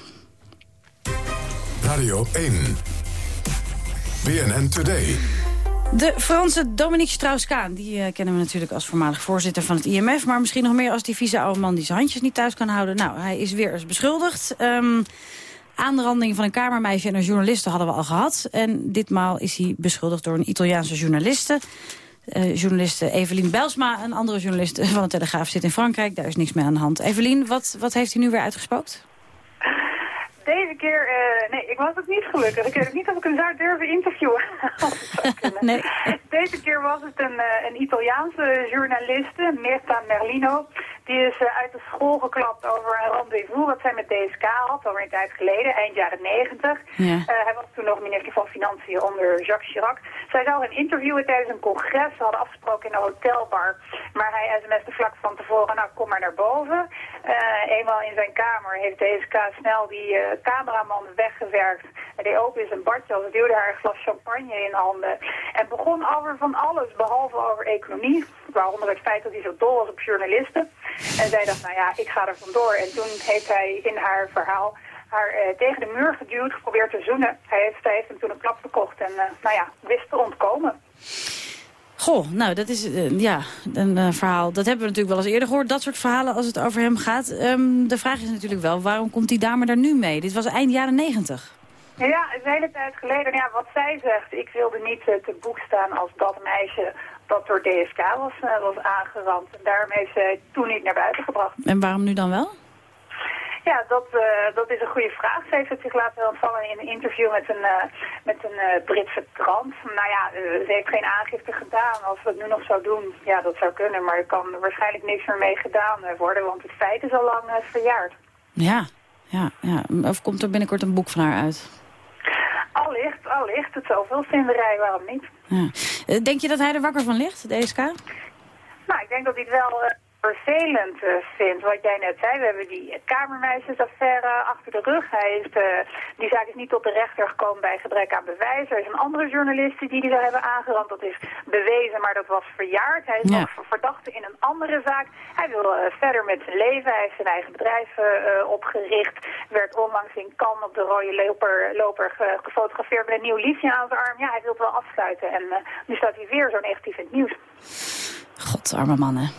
[SPEAKER 6] Radio 1. BNN Today.
[SPEAKER 7] De Franse Dominique Strauss-Kaan, die eh, kennen we natuurlijk als voormalig voorzitter van het IMF... maar misschien nog meer als die vieze oude man die zijn handjes niet thuis kan houden. Nou, hij is weer eens beschuldigd. Ehm aanranding van een kamermeisje en een journaliste hadden we al gehad. En ditmaal is hij beschuldigd door een Italiaanse journaliste. Eh, journaliste Evelien Belsma, een andere journalist van de Telegraaf, zit in Frankrijk. Daar is niks mee aan de hand. Evelien, wat, wat heeft hij nu weer uitgespookt?
[SPEAKER 30] Deze keer, eh, nee, ik was het niet gelukkig. Ik weet ook niet of ik hem zou durven interviewen. [laughs] [laughs]
[SPEAKER 7] nee.
[SPEAKER 30] Deze keer was het een, eh, een Italiaanse journaliste, Mirta Merlino. Die is eh, uit de school geklapt over een rendezvous wat zij met DSK had, alweer een tijd geleden, eind jaren negentig.
[SPEAKER 7] Ja.
[SPEAKER 30] Eh, hij was toen nog minister van Financiën onder Jacques Chirac. Zij zou hem interviewen tijdens een congres. Ze hadden afgesproken in een hotelbar. Maar hij sms'te vlak van tevoren, nou kom maar naar boven. Eh, eenmaal in zijn kamer heeft DSK snel die eh, cameraman weggewerkt. Hij deed open in zijn badjas, duwde haar een glas champagne in handen. En begon over van alles, behalve over economie. Waaronder het feit dat hij zo dol was op journalisten. En zij dacht, nou ja, ik ga er vandoor. En toen heeft hij in haar verhaal haar eh, tegen de muur geduwd, geprobeerd te zoenen. Hij heeft, hij heeft hem toen een klap verkocht en, nou ja, wist te ontkomen.
[SPEAKER 7] Goh, nou, dat is eh, ja, een eh, verhaal. Dat hebben we natuurlijk wel eens eerder gehoord. Dat soort verhalen als het over hem gaat. Ehm, de vraag is natuurlijk wel, waarom komt die dame daar nu mee? Dit was eind jaren negentig.
[SPEAKER 30] Ja, is een hele tijd geleden. Ja, wat zij zegt, ik wilde niet eh, te boek staan als dat meisje dat door DSK was, was aangerand. En daarom heeft zij toen niet naar buiten gebracht.
[SPEAKER 7] En waarom nu dan wel?
[SPEAKER 30] Ja, dat, eh, dat is een goede vraag. Ze heeft het zich laten ontvallen in een interview met een, eh, met een eh, Britse krant. Nou ja, ze heeft geen aangifte gedaan. Als ze het nu nog zou doen, ja, dat zou kunnen. Maar er kan waarschijnlijk niks meer mee gedaan worden, want het feit is al lang verjaard.
[SPEAKER 7] Ja, ja, ja. Of komt er binnenkort een boek van haar uit?
[SPEAKER 30] Allicht, allicht. Het zoveel vinderij, waarom niet?
[SPEAKER 7] Ja. Denk je dat hij er wakker van ligt, de ESK?
[SPEAKER 30] Nou, ik denk dat hij het wel vervelend eh, vindt. Wat jij net zei, we hebben die kamermeisjesaffaire achter de rug. Hij is, eh, die zaak is niet tot de rechter gekomen bij gebrek aan bewijs. Er is een andere journalist die die zou hebben aangerand. Dat is bewezen, maar dat was verjaard. Hij is
[SPEAKER 7] Ja.
[SPEAKER 30] nog verdachte in een andere zaak. Hij wil eh, verder met zijn leven. Hij heeft zijn eigen bedrijf opgericht. Werd onlangs in Cannes op de rode loper, loper ge- gefotografeerd met een nieuw liefje aan zijn arm. Ja, hij wil het wel afsluiten. En nu staat hij weer zo negatief in het nieuws.
[SPEAKER 7] God, arme mannen.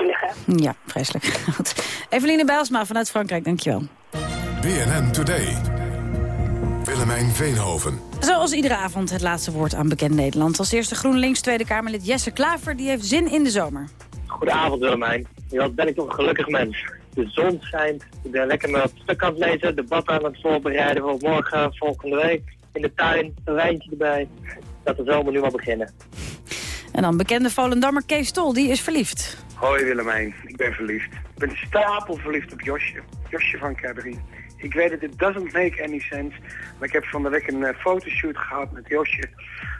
[SPEAKER 30] Zielig, hè?
[SPEAKER 7] Ja, vreselijk. [laughs] Eveline Bijlsma vanuit Frankrijk, dankjewel.
[SPEAKER 6] BNN Today. Willemijn Veenhoven.
[SPEAKER 7] Zoals iedere avond het laatste woord aan bekend Nederland. Als eerste GroenLinks Tweede Kamerlid Jesse Klaver, die heeft zin in de zomer.
[SPEAKER 33] Goedenavond Willemijn. Ja, wat ben ik toch een gelukkig mens. De zon schijnt, ik ben lekker met wat stuk aan het lezen, debat aan het voorbereiden voor morgen, volgende week. In de tuin, een wijntje erbij. Dat de zomer nu maar beginnen.
[SPEAKER 7] En dan bekende Volendammer Kees Tol, die is verliefd.
[SPEAKER 34] Hoi Willemijn, ik ben verliefd. Ik ben stapel verliefd op Josje. Josje van Cabaret. Ik weet dat it doesn't make any sense, maar ik heb van de week een eh, fotoshoot gehad met Josje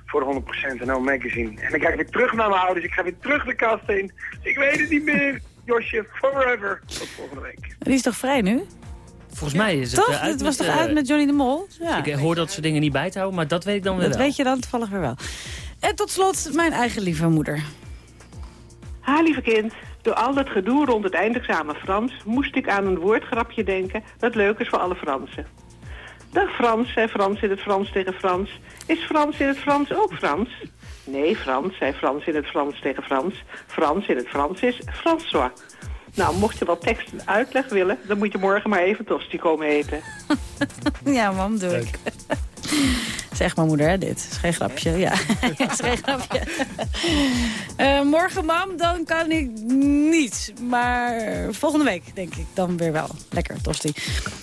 [SPEAKER 34] voor 100% NL Magazine. En ik weer terug naar mijn ouders, ik ga weer terug de kast in. Ik weet het niet meer. Josje, forever. Tot volgende week.
[SPEAKER 7] Die is toch vrij nu?
[SPEAKER 8] Volgens mij is het
[SPEAKER 7] Toch?
[SPEAKER 8] eh, uit
[SPEAKER 7] Het was
[SPEAKER 8] met,
[SPEAKER 7] toch
[SPEAKER 8] eh,
[SPEAKER 7] uit met Johnny de Mol? Ja.
[SPEAKER 8] Ik hoor dat ze dingen niet bij te houden, maar dat weet ik dan weer
[SPEAKER 7] Dat
[SPEAKER 8] wel.
[SPEAKER 7] weet je dan toevallig weer wel. En tot slot mijn eigen lieve moeder.
[SPEAKER 35] Ha, lieve kind. Door al dat gedoe rond het eindexamen Frans... moest ik aan een woordgrapje denken dat leuk is voor alle Fransen. Dag Frans, zei Frans in het Frans tegen Frans. Is Frans in het Frans ook Frans? Nee, Frans, zei Frans in het Frans tegen Frans. Frans in het Frans is François. Nou, mocht je wat tekst en uitleg willen... dan moet je morgen maar even tosti komen eten. [laughs]
[SPEAKER 7] Ja, mam, doe ik. [laughs] Zeg maar moeder, hè, dit. is geen grapje. Ja, [laughs] is geen grapje. Eh, morgen, mam, dan kan ik niet. Maar volgende week, denk ik, dan weer wel. Lekker, tosti.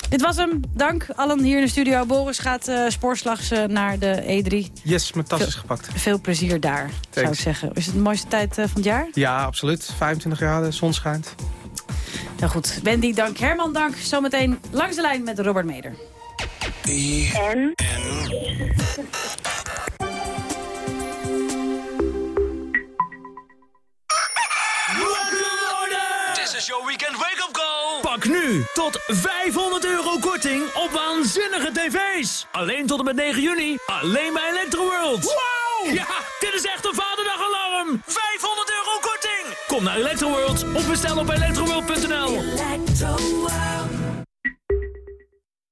[SPEAKER 7] Dit was hem. Dank allen hier in de studio. Boris gaat eh spoorslags eh, naar de E3.
[SPEAKER 11] Yes, mijn tas
[SPEAKER 7] Veel-
[SPEAKER 11] is gepakt.
[SPEAKER 7] Veel plezier daar, zou ik zeggen. Is het de mooiste tijd van het jaar?
[SPEAKER 11] Ja, absoluut. 25 graden, zon schijnt.
[SPEAKER 7] Nou goed, Wendy, dank. Herman, dank. Zometeen langs de lijn met Robert Meder.
[SPEAKER 26] En?
[SPEAKER 36] This is your weekend wake-up call. Pak nu tot 500 euro korting op waanzinnige tv's. Alleen tot en met 9 juni. Alleen bij Electroworld. Wow! Ja, dit is echt een vaderdagalarm. 500 euro korting. Kom naar Electroworld of bestel op electroworld.nl.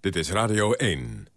[SPEAKER 6] Dit is Radio 1.